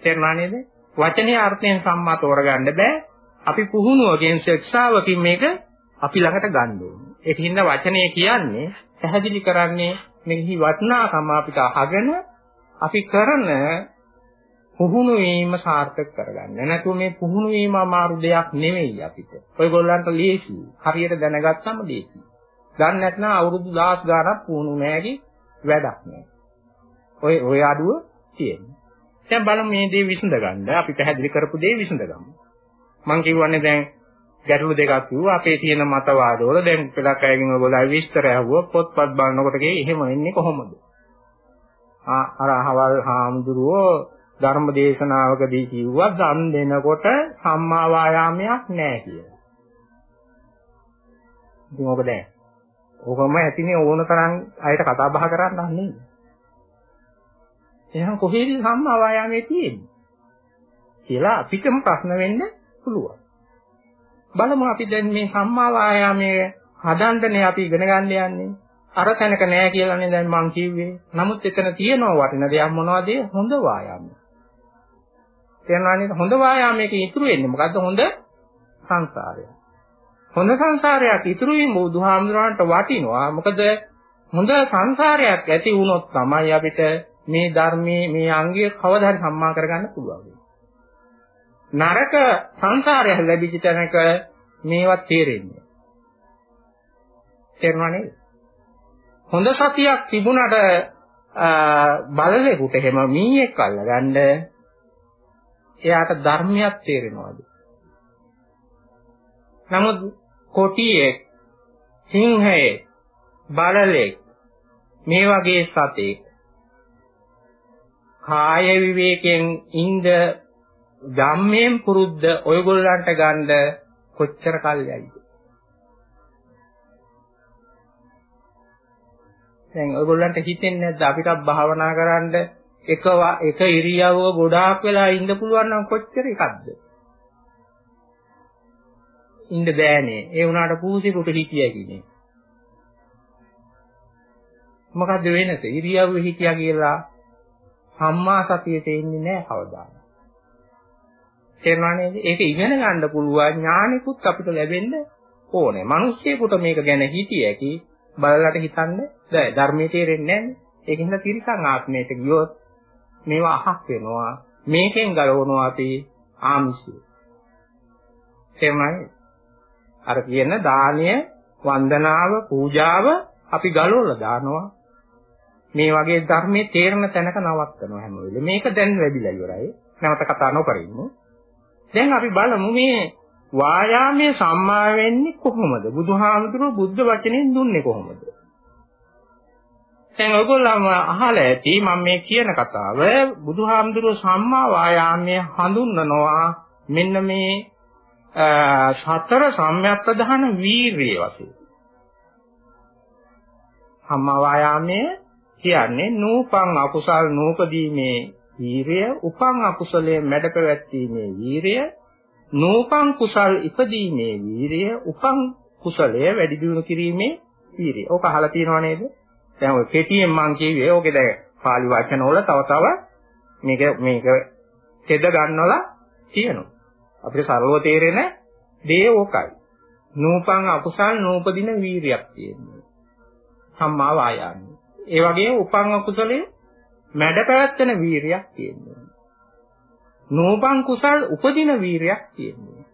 තේරුණා නේද? වචනේ අර්ථයෙන් සම්මා තෝරගන්න බෑ. අපි පුහුණුවකින් ශික්ෂාවකින් මේක අපි ළඟට ගන්න ඕනේ. ඒකින්ද වචනේ කියන්නේ පැහැදිලි කරන්නේ මෙහි වටිනාකම අපිට අහගෙන අපි කරන පුහුණු වීම සාර්ථක කරගන්න. නැතුව මේ පුහුණු වීම අමාරු දෙයක් නෙවෙයි අපිට. ඔයගොල්ලන්ට ලේසි. හරියට දැනගත්තම ලේසි. දන්නේ නැත්නම් අවුරුදු 10 ගාණක් පුහුණු නැහැකි වැඩක් නෑ. ඔය ඔය අඩුව තියෙනවා. දැන් බලමු මේ දේ විසඳ ගන්න. අපි පැහැදිලි කරපු දේ විසඳ ගමු. මම කියවන්නේ දැන් ගැටලු දෙකක් කිව්වා. අපේ තියෙන මතවාදවල දැන් පෙළක් අයගෙන් ඔයගොල්ලෝ විස්තර ඇහුවා. පොත්පත් බලනකොට එහෙම වෙන්නේ කොහොමද? ආ අර අහවල් හාමුදුරුවෝ ධර්ම දේශනාවකදී කිව්වා දන් දෙනකොට සම්මා වායාමයක් නැහැ කියලා. ඉතින් ඕක දැන් ඕකම ඇතිනේ ඕන තරම් අයට කතා බහ කරන්න නේද? එහෙනම් කොහේද සම්මා වායාමයේ තියෙන්නේ? කියලා අපිටම ප්‍රශ්න වෙන්න පුළුවන්. බලමු අපි දැන් මේ සම්මා වායාමයේ හදන්නනේ අපි ඉගෙන ගන්න යන්නේ. අර තැනක නෑ කියලානේ දැන් මම කිව්වේ. නමුත් එතන තියෙනවා වටින දෙයක් මොනවද? හොඳ වායාමය. තේරුණා නේද? හොඳ වායාමයකින් ඉතුරු වෙන්නේ මොකද්ද? හොඳ සංසාරය. හොඳ සංසාරයක් ඉතුරු වීම බුදුහාමුදුරන්ට වටිනවා. මොකද හොඳ සංසාරයක් ඇති වුණොත් තමයි අපිට මේ ධර්මයේ මේ අංගය කවදා හරි සම්මා කරගන්න පුළුවන්. නරක සංසාරය ලැබිච්ච තැනක මේවත් තේරෙන්නේ. තේරුණා නේද? හොඳ සතියක් තිබුණට බලලෙකුට එහෙම මීයක් අල්ලගන්න එයාට ධර්මයක් තේරෙනවද? නමුත් කොටියෙක් සිංහයෙක් බලලෙක් මේ වගේ සතේ කාය විවේකයෙන් ඉඳ ධම්මයෙන් පුරුද්ද ඔයගොල්ලන්ට ගන්න කොච්චර කල්යයිද? දැන් ඔයගොල්ලන්ට හිතෙන්නේ නැද්ද අපිටත් භාවනා කරන්න එක එක ඉරියව්ව ගොඩාක් වෙලා ඉන්න පුළුවන් නම් කොච්චර එකක්ද? ඉන්න බෑනේ. ඒ වුණාට පූසි පුට හිටියයි කියන්නේ මොකද්ද වෙනස? ඉරියව්වේ හිටියා කියලා සම්මා සතියට එන්නේ නැහැ කවදාවත් තේරුණා නේද ඒක ඉගෙන ගන්න පුළුවන් ඥානිකුත් අපිට ලැබෙන්න ඕනේ මිනිස්සෙකුට මේක ගැන හිතියකි බලලට හිතන්න බෑ ධර්මයේ තේරෙන්නේ නැහැ. ඒකින්ද තිරිසන් ආත්මයට ගියොත් මේවා අහක් වෙනවා. මේකෙන් ගලවනවා අපි ආමිෂය. තේරුණානේ? අර කියන දානය, වන්දනාව, පූජාව අපි ගලවලා දානවා. මේ වගේ ධර්මයේ තේරෙන තැනක නවත්තනවා හැම වෙලේම. මේක දැන් වැඩිලා ඉවරයි. නැවත කතා නොකරින්මු. දැන් අපි බලමු මේ වායාමයේ සම්මා වෙන්නේ කොහොමද? බුදුහාමුදුරුවෝ බුද්ධ වචනෙන් දුන්නේ කොහොමද? දැන් ඔයගොල්ලෝම අහලා ඇති මම මේ කියන කතාව බුදුහාමුදුරුවෝ සම්මා වායාමයේ හඳුන්වනවා මෙන්න මේ සතර සම්‍යක්පදහන වීරිය වශයෙන්. සම්මා වායාමයේ කියන්නේ නූපං අකුසල් නූපදීමේ වීරිය, උපං අකුසලයේ මැඩ පැවැත්ීමේ වීරිය, නූපං කුසල් ඉපදීමේ වීරිය උපං කුසලය වැඩි දියුණු කිරීමේ වීරිය. ඕක අහලා තියෙනව නේද? දැන් ඔය කෙටියෙන් මම කියුවේ ඕකේ දැන් පාලි වචන වල තව තව මේක මේක තෙද ගන්නවලා තියෙනවා. අපිට සරලව තේරෙන දේ ඕකයි. නූපං අකුසල් නූපදින වීරියක් තියෙනවා. සම්මා වායාමයි. ඒ වගේම උපං අකුසලේ මැඩ පැවැත්වෙන වීරියක් තියෙනවා. නෝපං කුසල් උපදින වීරයක් තියෙනවා.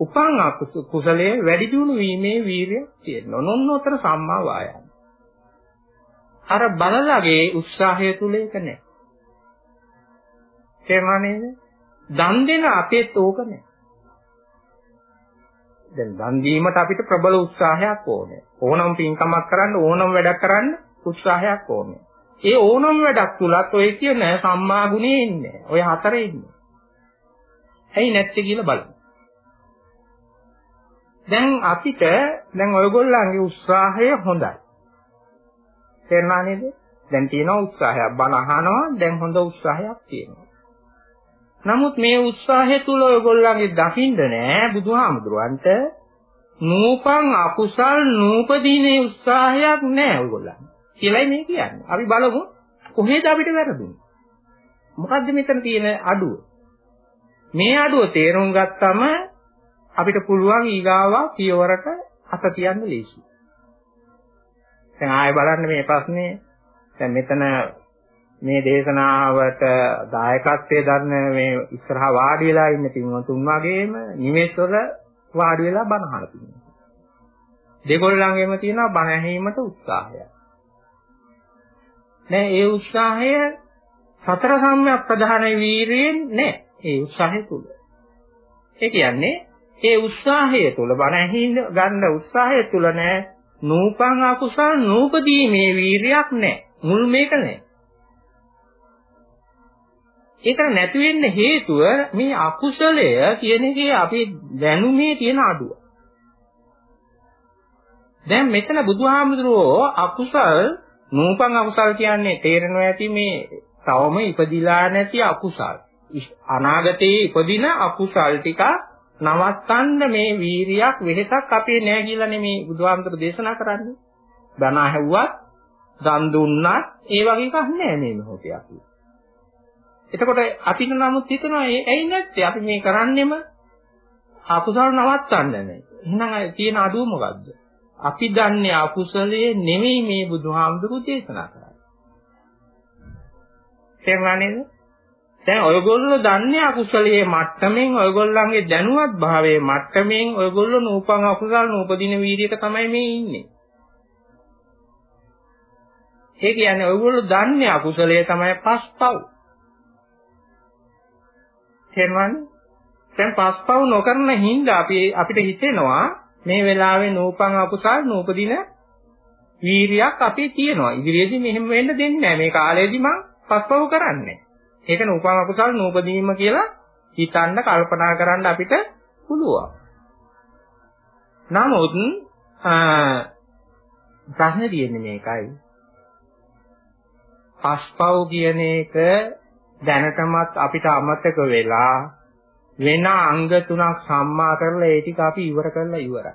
උපං කුසලයේ වැඩි දියුණු වීමේ වීරියක් තියෙනවා. නොන්නතර සම්මා වායාම. අර බලලගේ උත්සාහය තුල ඒක නැහැ. තේරුණා නේද? දන් දෙන අපේත් ඕක නැහැ. දැන් දන් දීමට අපිට ප්‍රබල උත්සාහයක් ඕනේ. ඕනම පින්කමක් කරන්න ඕනම වැඩක් කරන්න උත්සාහයක් ඕනේ. ඒ ඕනම වැඩක් තුලත් ඔය කියන සම්මා ගුණේ ඉන්නේ. ඔය හතරේ ඉන්නේ. ඇයි නැත්තේ කියලා බලමු. දැන් අපිට දැන් ඔයගොල්ලන්ගේ උත්සාහය හොඳයි. තේරුණා නේද? දැන් තියෙන උත්සාහයක් බණ අහනවා දැන් හොඳ උත්සාහයක් තියෙනවා. නමුත් මේ උත්සාහය තුල ඔයගොල්ලන්ගේ දකින්න නෑ බුදුහාමුදුරන්ට නූපං අකුසල් නූපදීනේ උත්සාහයක් නෑ ඔයගොල්ලන්. කියලායි මේ කියන්නේ. අපි බලමු කොහෙද අපිට වැරදුනේ. මොකද්ද මෙතන තියෙන අඩුව? මේ අඩුව තේරුම් ගත්තම අපිට පුළුවන් ඊගාව පියවරට අත තියන්න ලේසි. දැන් ආයෙ බලන්න මේ ප්‍රශ්නේ දැන් මෙතන මේ දේශනාවට දායකත්වයේ දරන මේ ඉස්සරහා වාඩි වෙලා ඉන්න පින්වතුන් වගේම නිමෙස්වල වාඩි වෙලා බණ අහලා තියෙනවා. දෙගොල්ලන්ගෙම තියෙනවා බණ ඇහිීමට උත්සාහය. නෑ ඒ උත්සාහය සතර සම්‍යක් ප්‍රධාන වීරියෙන් නෑ ඒ උත්සාහය තුල. ඒ කියන්නේ ඒ උත්සාහය තුල බණ ඇහිඳ ගන්න උත්සාහය තුල නෑ නූපං අකුසල් නූපදීමේ වීරියක් නෑ. මුල් මේක නෑ. ඒක නැති වෙන්න හේතුව මේ අකුසලය කියන එකේ අපි දැනුමේ තියෙන අඩුව. දැන් මෙතන බුදුහාමුදුරුවෝ අකුසල් නූපන් අකුසල් කියන්නේ තේරෙනවා ඇති මේ තවම ඉපදිලා නැති අකුසල්. අනාගතයේ ඉපදින අකුසල් ටික නවත්තන්න මේ වීරියක් වෙහෙසක් අපේ නෑ කියලා නෙමේ බුදුහාමුදුරු දේශනා කරන්නේ. බණ ඇහුවත්, දන් දුන්නත් ඒ වගේ එකක් නෑ මේ මොහොතේ අපි. එතකොට අපිට නමුත් හිතනවා ඒ ඇයි නැත්තේ අපි මේ කරන්නේම අකුසල් නවත්තන්න නේ. එහෙනම් තියෙන අඩුව මොකද්ද? අපි දන්නේ අකුසලයේ නෙමෙයි මේ බුදුහාමුදුරු දේශනා කරන්නේ. තේරුණා නේද? දැන් ඔයගොල්ලෝ දන්නේ අකුසලයේ මට්ටමින් ඔයගොල්ලන්ගේ දැනුවත් භාවයේ මට්ටමින් ඔයගොල්ලෝ නූපන් අකුසල් නූපදින වීර්යයක තමයි මේ ඉන්නේ. ඒ කියන්නේ ඔයගොල්ලෝ දන්නේ අකුසලයේ තමයි පස්පව්. තේරුණානේ? දැන් පස්පව් නොකරන හින්දා අපි අපිට හිතෙනවා මේ වෙලාවේ නූපන් අකුසල් නූපදින වීරියක් අපේ තියෙනවා. ඉදිරියේදී මෙහෙම වෙන්න දෙන්නේ නැහැ. මේ කාලේදී මං පස්පව කරන්නේ. ඒක නූපන් අකුසල් නූපදීම කියලා හිතන්න කල්පනා කරන්න අපිට පුළුවන්. නමුත් ප්‍රශ්නේ තියෙන්නේ මේකයි. පස්පව් කියන එක දැනටමත් අපිට අමතක වෙලා වෙන අංග තුනක් සම්මා කරලා ඒ ටික අපි ඉවර කරලා ඉවරයි.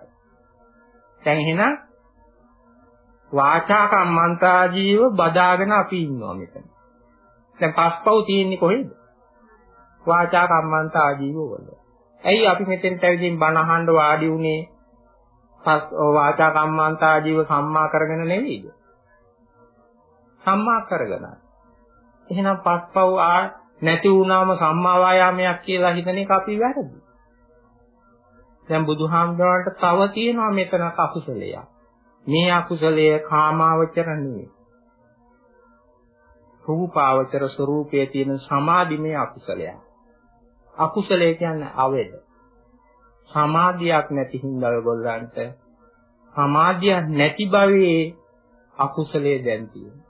දැන් එහෙනම් වාචා කම්මන්තා ජීව බදාගෙන අපි ඉන්නවා මෙතන. දැන් පස්පව් තියෙන්නේ කොහෙද? වාචා කම්මන්තා ජීව වල. ඇයි අපි මෙතෙන්ට ඇවිදින් බණ අහන්න වාඩි උනේ? පස් වාචා කම්මන්තා ජීව සම්මා කරගෙන නෙවෙයිද? සම්මා කරගෙනයි. එහෙනම් පස්පව් ආ නැති වුණාම සම්මා වායාමයක් කියලා හිතන එක අපි වැරදි. දැන් බුදුහාමුදුරන්ට තව තියෙනවා මෙතන අකුසලයක්. මේ අකුසලය කාමාවචර නෙවෙයි. රූපාවචර ස්වરૂපයේ තියෙන සමාධිමය අකුසලයක්. අකුසලය කියන්නේ අවේද. සමාධියක් නැති හින්දා ඔයගොල්ලන්ට සමාධිය නැති භවයේ අකුසලයේ දැන් තියෙනවා.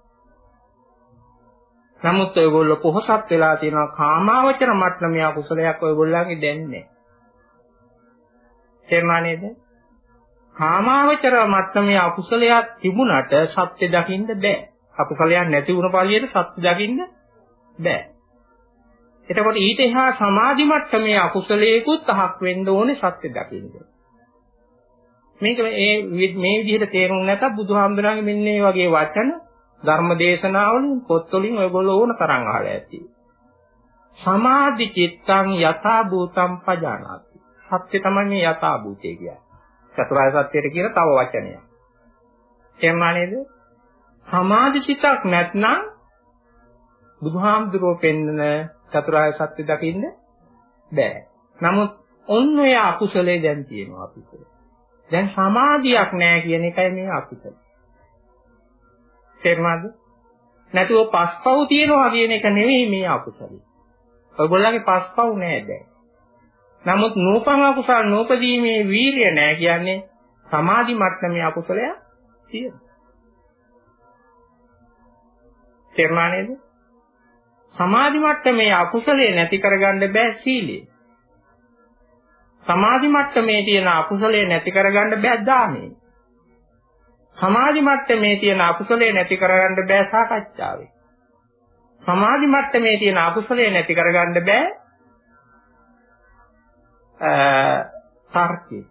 නමුත් ඔයගොල්ලෝ පොහසත් වෙලා තියෙනවා කාමාවචර මට්ටමේ අකුසලයක් ඔයගොල්ලන්ගේ දැන්නේ. තේරුණා නේද? කාමාවචර මට්ටමේ අකුසලයක් තිබුණට සත්‍ය දකින්න බෑ. අකුසලයක් නැති වුණ පළියට සත්‍ය දකින්න බෑ. එතකොට ඊට එහා සමාධි මට්ටමේ අකුසලයකුත් අහක් වෙන්න ඕනේ සත්‍ය දකින්න. මේක මේ මේ විදිහට තේරුම් නැත්නම් බුදුහාමුදුරන්ගේ මෙන්න මේ වගේ වචන ධර්ම දේශනාවලින් පොත්වලින් ඔයගොල්ලෝ ඕන තරම් අහලා ඇති. සමාධි චිත්තං යථා භූතං පජානාති. සත්‍ය තමයි මේ යථා භූතය කියන්නේ. චතුරාර්ය සත්‍යයට කියන තව වචනයක්. තේරුණා නේද? සමාධි චිත්තක් නැත්නම් බුදුහාමුදුරුවෝ පෙන්නන චතුරාර්ය සත්‍ය දකින්න බෑ. නමුත් ඔන්න ඔය අකුසලේ දැන් තියෙනවා අපිට. දැන් සමාධියක් නැහැ කියන එකයි මේ අකුසල. තේරුණාද? නැතුව පස්පව් තියනවා කියන එක නෙවෙයි මේ අකුසලයි. ඔයගොල්ලන්ගේ පස්පව් නෑ දැන්. නමුත් නූපන් අකුසල් නූපදීමේ වීරිය නෑ කියන්නේ සමාධි මට්ටමේ අකුසලයක් තියෙනවා. තේරුණා නේද? සමාධි මට්ටමේ අකුසලේ නැති කරගන්න බෑ සීලය. සමාධි මට්ටමේ තියෙන අකුසලේ නැති කරගන්න බෑ දානේ. සමාධි මට්ටමේ තියෙන අකුසලේ නැති කරගන්න බෑ සාකච්ඡාවේ. සමාධි මට්ටමේ තියෙන අකුසලේ නැති කරගන්න බෑ තර්කේ.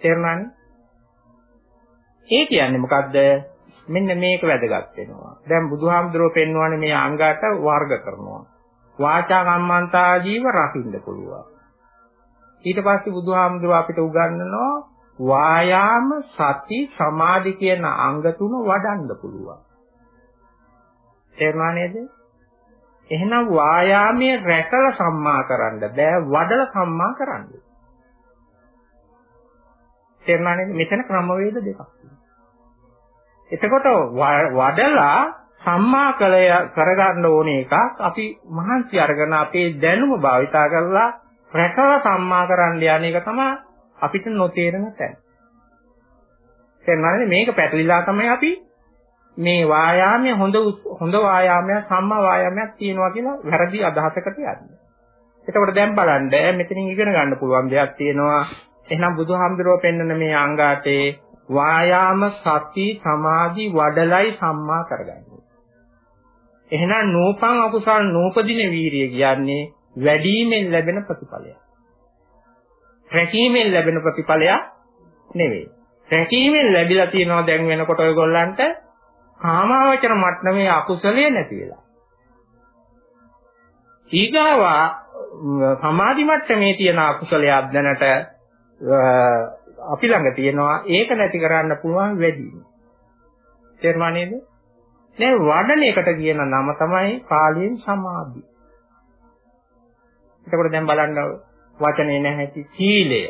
තේරුණානේ? ඒ කියන්නේ මොකද්ද? මෙන්න මේක වැදගත් වෙනවා. දැන් බුදුහාමුදුරුවෝ පෙන්වන්නේ මේ අංගات වර්ග කරනවා. වාචා කම්මන්තා ජීව රකින්න පුළුවන්. ඊට පස්සේ බුදුහාමුදුරුවෝ අපිට උගන්වනවා වායාම සති සමාධි කියන අංග තුන වඩන්න පුළුවන්. තේරුණා නේද? එහෙනම් වායාමයේ රැකලා සම්මා කරන්න බෑ වඩලා සම්මා කරන්න. තේරුණා නේද? මෙතන ක්‍රමවේද දෙකක් එතකොට වඩලා සම්මා කළ කරගන්න ඕනේ එකක් අපි මහන්සි අරගෙන අපේ දැනුම භාවිතා කරලා රැකලා සම්මා කරන්න යන එක තමයි අපිට නොතේරෙන තැන. තේරුණානේ මේක පැටලිලා තමයි අපි මේ වායාමයේ හොඳ හොඳ වායාමයක් සම්මා වායාමයක් තියෙනවා කියලා වැරදි අදහසකට යන්නේ. එතකොට දැන් බලන්න මෙතනින් ඉගෙන ගන්න පුළුවන් දෙයක් තියෙනවා. එහෙනම් බුදුහාමුදුරුවෝ පෙන්වන මේ අංගාටේ වායාම සති සමාධි වඩලයි සම්මා කරගන්නේ. එහෙනම් නූපං අකුසල් නූපදින වීරිය කියන්නේ වැඩිමෙන් ලැබෙන ප්‍රතිඵලයක්. රැකීමෙන් ලැබෙන ප්‍රතිඵලයක් නෙවෙයි. රැකීමෙන් ලැබිලා තියෙනවා දැන් වෙනකොට ඔයගොල්ලන්ට කාමාවචර මට්ටමේ අකුසලයේ නැති වෙලා. ඊගාවා සමාධි මට්ටමේ තියෙන අකුසලයක් දැනට අපි ළඟ තියෙනවා ඒක නැති කරන්න පුළුවන් වැඩි. තේරුණා නේද? දැන් වඩන එකට කියන නම තමයි පාලියෙන් සමාධි. එතකොට දැන් බලන්න වචනේ නැහැටි සීලය.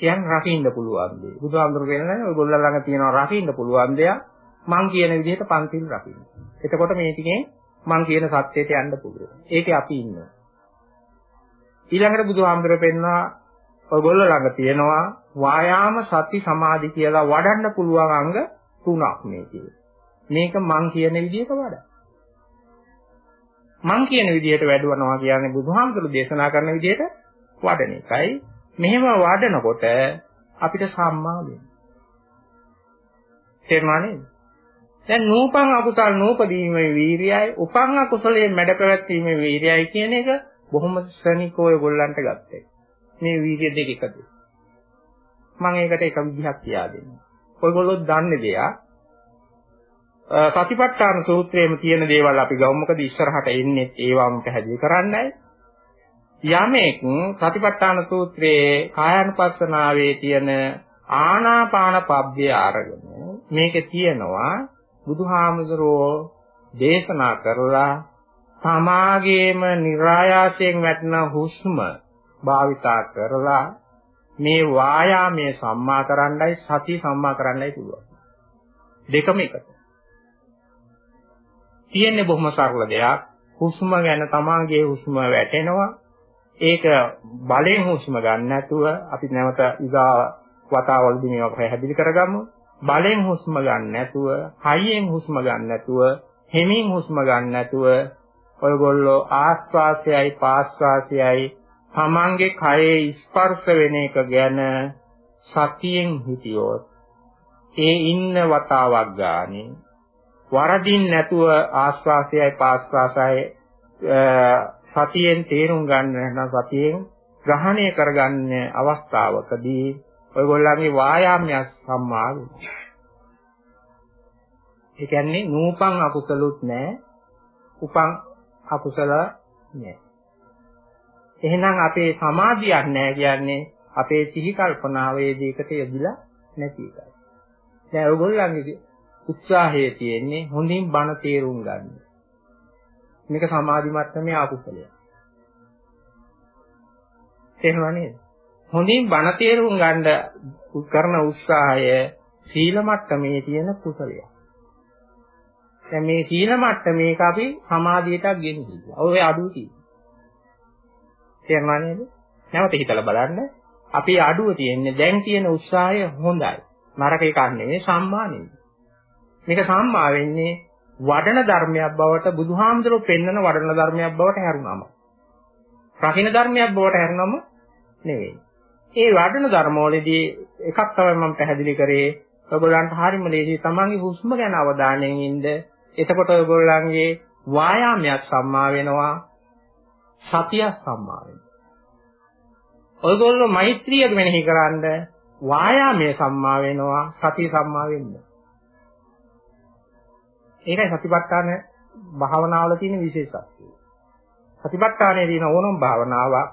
කියන් රකින්න පුළුවන් දේ. බුදුහාමුදුරු කියන්නේ ඔයගොල්ලෝ ළඟ තියෙනවා රකින්න පුළුවන් දෙයක්. මං කියන විදිහට පන්තිල් රකින්න. එතකොට මේ ටිකෙන් මං කියන සත්‍යයට යන්න පුළුවන්. ඒකේ අපි ඉන්නවා. ඊළඟට බුදුහාමුදුරු පෙන්නවා ඔයගොල්ලෝ ළඟ තියෙනවා වායාම සති සමාධි කියලා වඩන්න පුළුවන් අංග තුනක් මේකේ. මේක මං කියන විදිහට වඩා. මං කියන විදිහට වැඩවනවා කියන්නේ බුදුහාමුදුරු දේශනා කරන විදිහට වඩන එකයි. මෙහෙම වඩනකොට අපිට සම්මා වෙනවා. තේරුණා නේද? දැන් නූපං අකුසල් නූපදීමේ වීරියයි උපං අකුසලයේ මැඩ පැවැත්වීමේ වීරියයි කියන එක බොහොම ශ්‍රණිකව ඔයගොල්ලන්ට ගත්තේ. මේ වීර්ය දෙක එකද. මම ඒකට එක විදිහක් කියා දෙන්නම්. ඔයගොල්ලෝ දන්නේ දෙයක්. සතිපට්ඨාන සූත්‍රයේම තියෙන දේවල් අපි ගමු මොකද ඉස්සරහට එන්නේ ඒවම පැහැදිලි කරන්නයි. යමෙක් සතිපට්ඨාන සූත්‍රයේ කායानुපස්සනාවේ තියෙන ආනාපාන පබ්බය අරගෙන මේකේ තියෙනවා බුදුහාමුදුරෝ දේශනා කරලා තමාගේම નિરાයාසයෙන් වැටෙන හුස්ම භාවිතා කරලා මේ වායාමයේ සම්මා කරන්නයි සති සම්මා කරන්නයි පුළුවන්. දෙකම එකට. තියෙන්නේ බොහොම සරල දෙයක්. හුස්ම ගැන තමාගේ හුස්ම වැටෙනවා ඒක බලෙන් හුස්ම ගන්න නැතුව අපි නැවත ඉගා වතාවලදී මේවා පැහැදිලි කරගමු. බලෙන් හුස්ම ගන්න නැතුව, හයියෙන් හුස්ම ගන්න නැතුව, හෙමින් හුස්ම ගන්න නැතුව ඔයගොල්ලෝ ආස්වාසයයි පාස්වාසයයි තමන්ගේ කයේ ස්පර්ශ වෙන එක ගැන සතියෙන් හිටියොත් ඒ ඉන්න වතාවක් ගානේ වරදින් නැතුව ආස්වාසයයි පාස්වාසයයි සතියෙන් තේරුම් ගන්න නම් සතියෙන් ග්‍රහණය කරගන්න අවස්ථාවකදී ඔයගොල්ලන්ගේ වායාමය සම්මා වෙනවා. ඒ කියන්නේ නූපං අකුසලුත් නැහැ, උපං අකුසල නැහැ. එහෙනම් අපේ සමාධියක් නැහැ කියන්නේ අපේ සිහි කල්පනාවේ දීකට යෙදිලා නැති එකයි. දැන් ඔයගොල්ලන්ගේ උත්සාහය තියෙන්නේ හොඳින් බණ තේරුම් ගන්න. මේක සමාධි මට්ටමේ අකුසලයක්. එහෙම නේද? හොඳින් බණ තේරුම් ගන්න කරන උත්සාහය සීල මට්ටමේ තියෙන කුසලයක්. දැන් මේ සීල මට්ටමේක අපි සමාධියටත් ගෙනිහිලා. ඔය අඩුව තියෙනවා. තේරුණා නේද? නැවත හිතලා බලන්න. අපි අඩුව තියෙන්නේ දැන් තියෙන උත්සාහය හොඳයි. නරක එකක් නෙවෙයි සම්මා නෙවෙයි. මේක සම්මා වෙන්නේ වඩන ධර්මයක් බවට බුදුහාමුදුරුවෝ පෙන්වන වඩන ධර්මයක් බවට හැරුණාම. රකින්න ධර්මයක් බවට හැරුණාම නෙවෙයි. ඒ වඩන ධර්මවලදී එකක් තමයි මම පැහැදිලි කරේ ඔයගොල්ලන්ට හරියම ලේසි තමන්ගේ හුස්ම ගැන අවධානයෙන් ඉන්න. එතකොට ඔයගොල්ලන්ගේ වායාමයක් සම්මා වෙනවා. සතිය සම්මා වෙනවා. ඔයගොල්ලෝ මෛත්‍රිය මෙනෙහි කරන්ද වායාමයේ සම්මා වෙනවා සතිය සම්මා වෙන්නේ. ඒකයි සතිපට්ඨාන භාවනාවල තියෙන විශේෂත්වය. සතිපට්ඨානයේ තියෙන ඕනම භාවනාවක්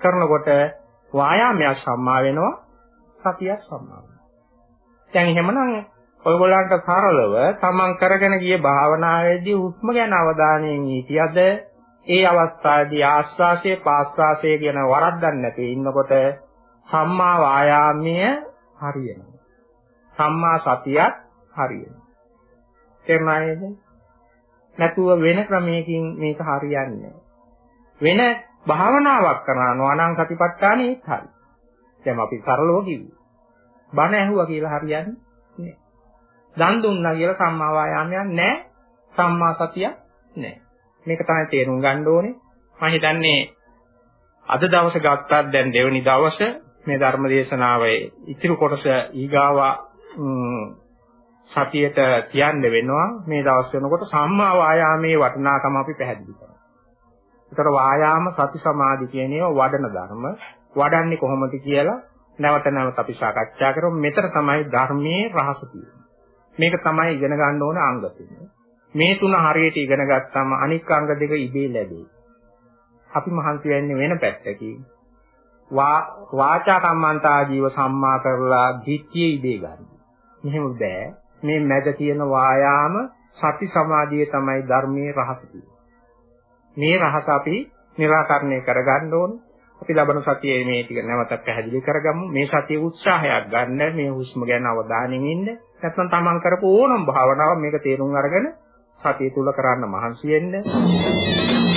කරනකොට වායාමයක් සම්මා වෙනවා සතියක් සම්මා වෙනවා. දැන් එහෙමනම් ඔයගොල්ලන්ට සරලව තමන් කරගෙන ගිය භාවනාවේදී හුස්ම ගැන අවධානයෙන් හිටියද ඒ අවස්ථාවේදී ආස්වාසය පාස්වාසය කියන වරද්දක් නැති ඉන්නකොට සම්මා වායාමය හරියනවා. සම්මා සතියක් හරියනවා. තේරුණාද? නැතුව වෙන ක්‍රමයකින් මේක හරියන්නේ වෙන භාවනාවක් කරනවා නම් සතිපට්ඨානෙ ඒත් හරි. දැන් අපි සරලව කිව්වේ. බණ ඇහුවා කියලා හරියන්නේ නෑ. දන් දුන්නා කියලා සම්මා වායාමයක් නෑ. සම්මා සතියක් නෑ. මේක තමයි තේරුම් ගන්න ඕනේ. මම හිතන්නේ අද දවසේ ගත්තාත් දැන් දෙවෙනි දවසේ මේ ධර්ම දේශනාවේ ඉතිරි කොටස ඊගාව සතියට කියන්න වෙනවා මේ දවස් වෙනකොට සම්මා වායාමයේ වටිනාකම අපි පැහැදිලි කරනවා. ඒතර වායාම සති සමාධි කියන ඒවා වඩන ධර්ම වඩන්නේ කොහොමද කියලා නැවත නැවත අපි සාකච්ඡා කරමු. මෙතන තමයි ධර්මයේ රහස තියෙන්නේ. මේක තමයි ඉගෙන ගන්න ඕන අංග තුන. මේ තුන හරියට ඉගෙන ගත්තාම අනික් අංග දෙක ඉබේ ලැබේ. අපි මහන්සි වෙන්නේ වෙන පැත්තකින්. වාචා කම්මන්තා ජීව සම්මා කරලා ධිට්ඨිය ඉබේ ගන්න. මෙහෙම බෑ. මේ මැද තියෙන වායාම සති සමාධිය තමයි ධර්මයේ රහස මේ රහස අපි निराකරණය කරගන්න ඕනේ. අපි ලබන සතියේ මේ ටික නැවත පැහැදිලි කරගමු. මේ සතියේ උත්සාහයක් ගන්න මේ හුස්ම ගැන අවධානයෙන් ඉන්න. නැත්නම් තමන් කරපු ඕනම භාවනාවක් මේක තේරුම් අරගෙන සතිය තුල කරන්න මහන්සි වෙන්න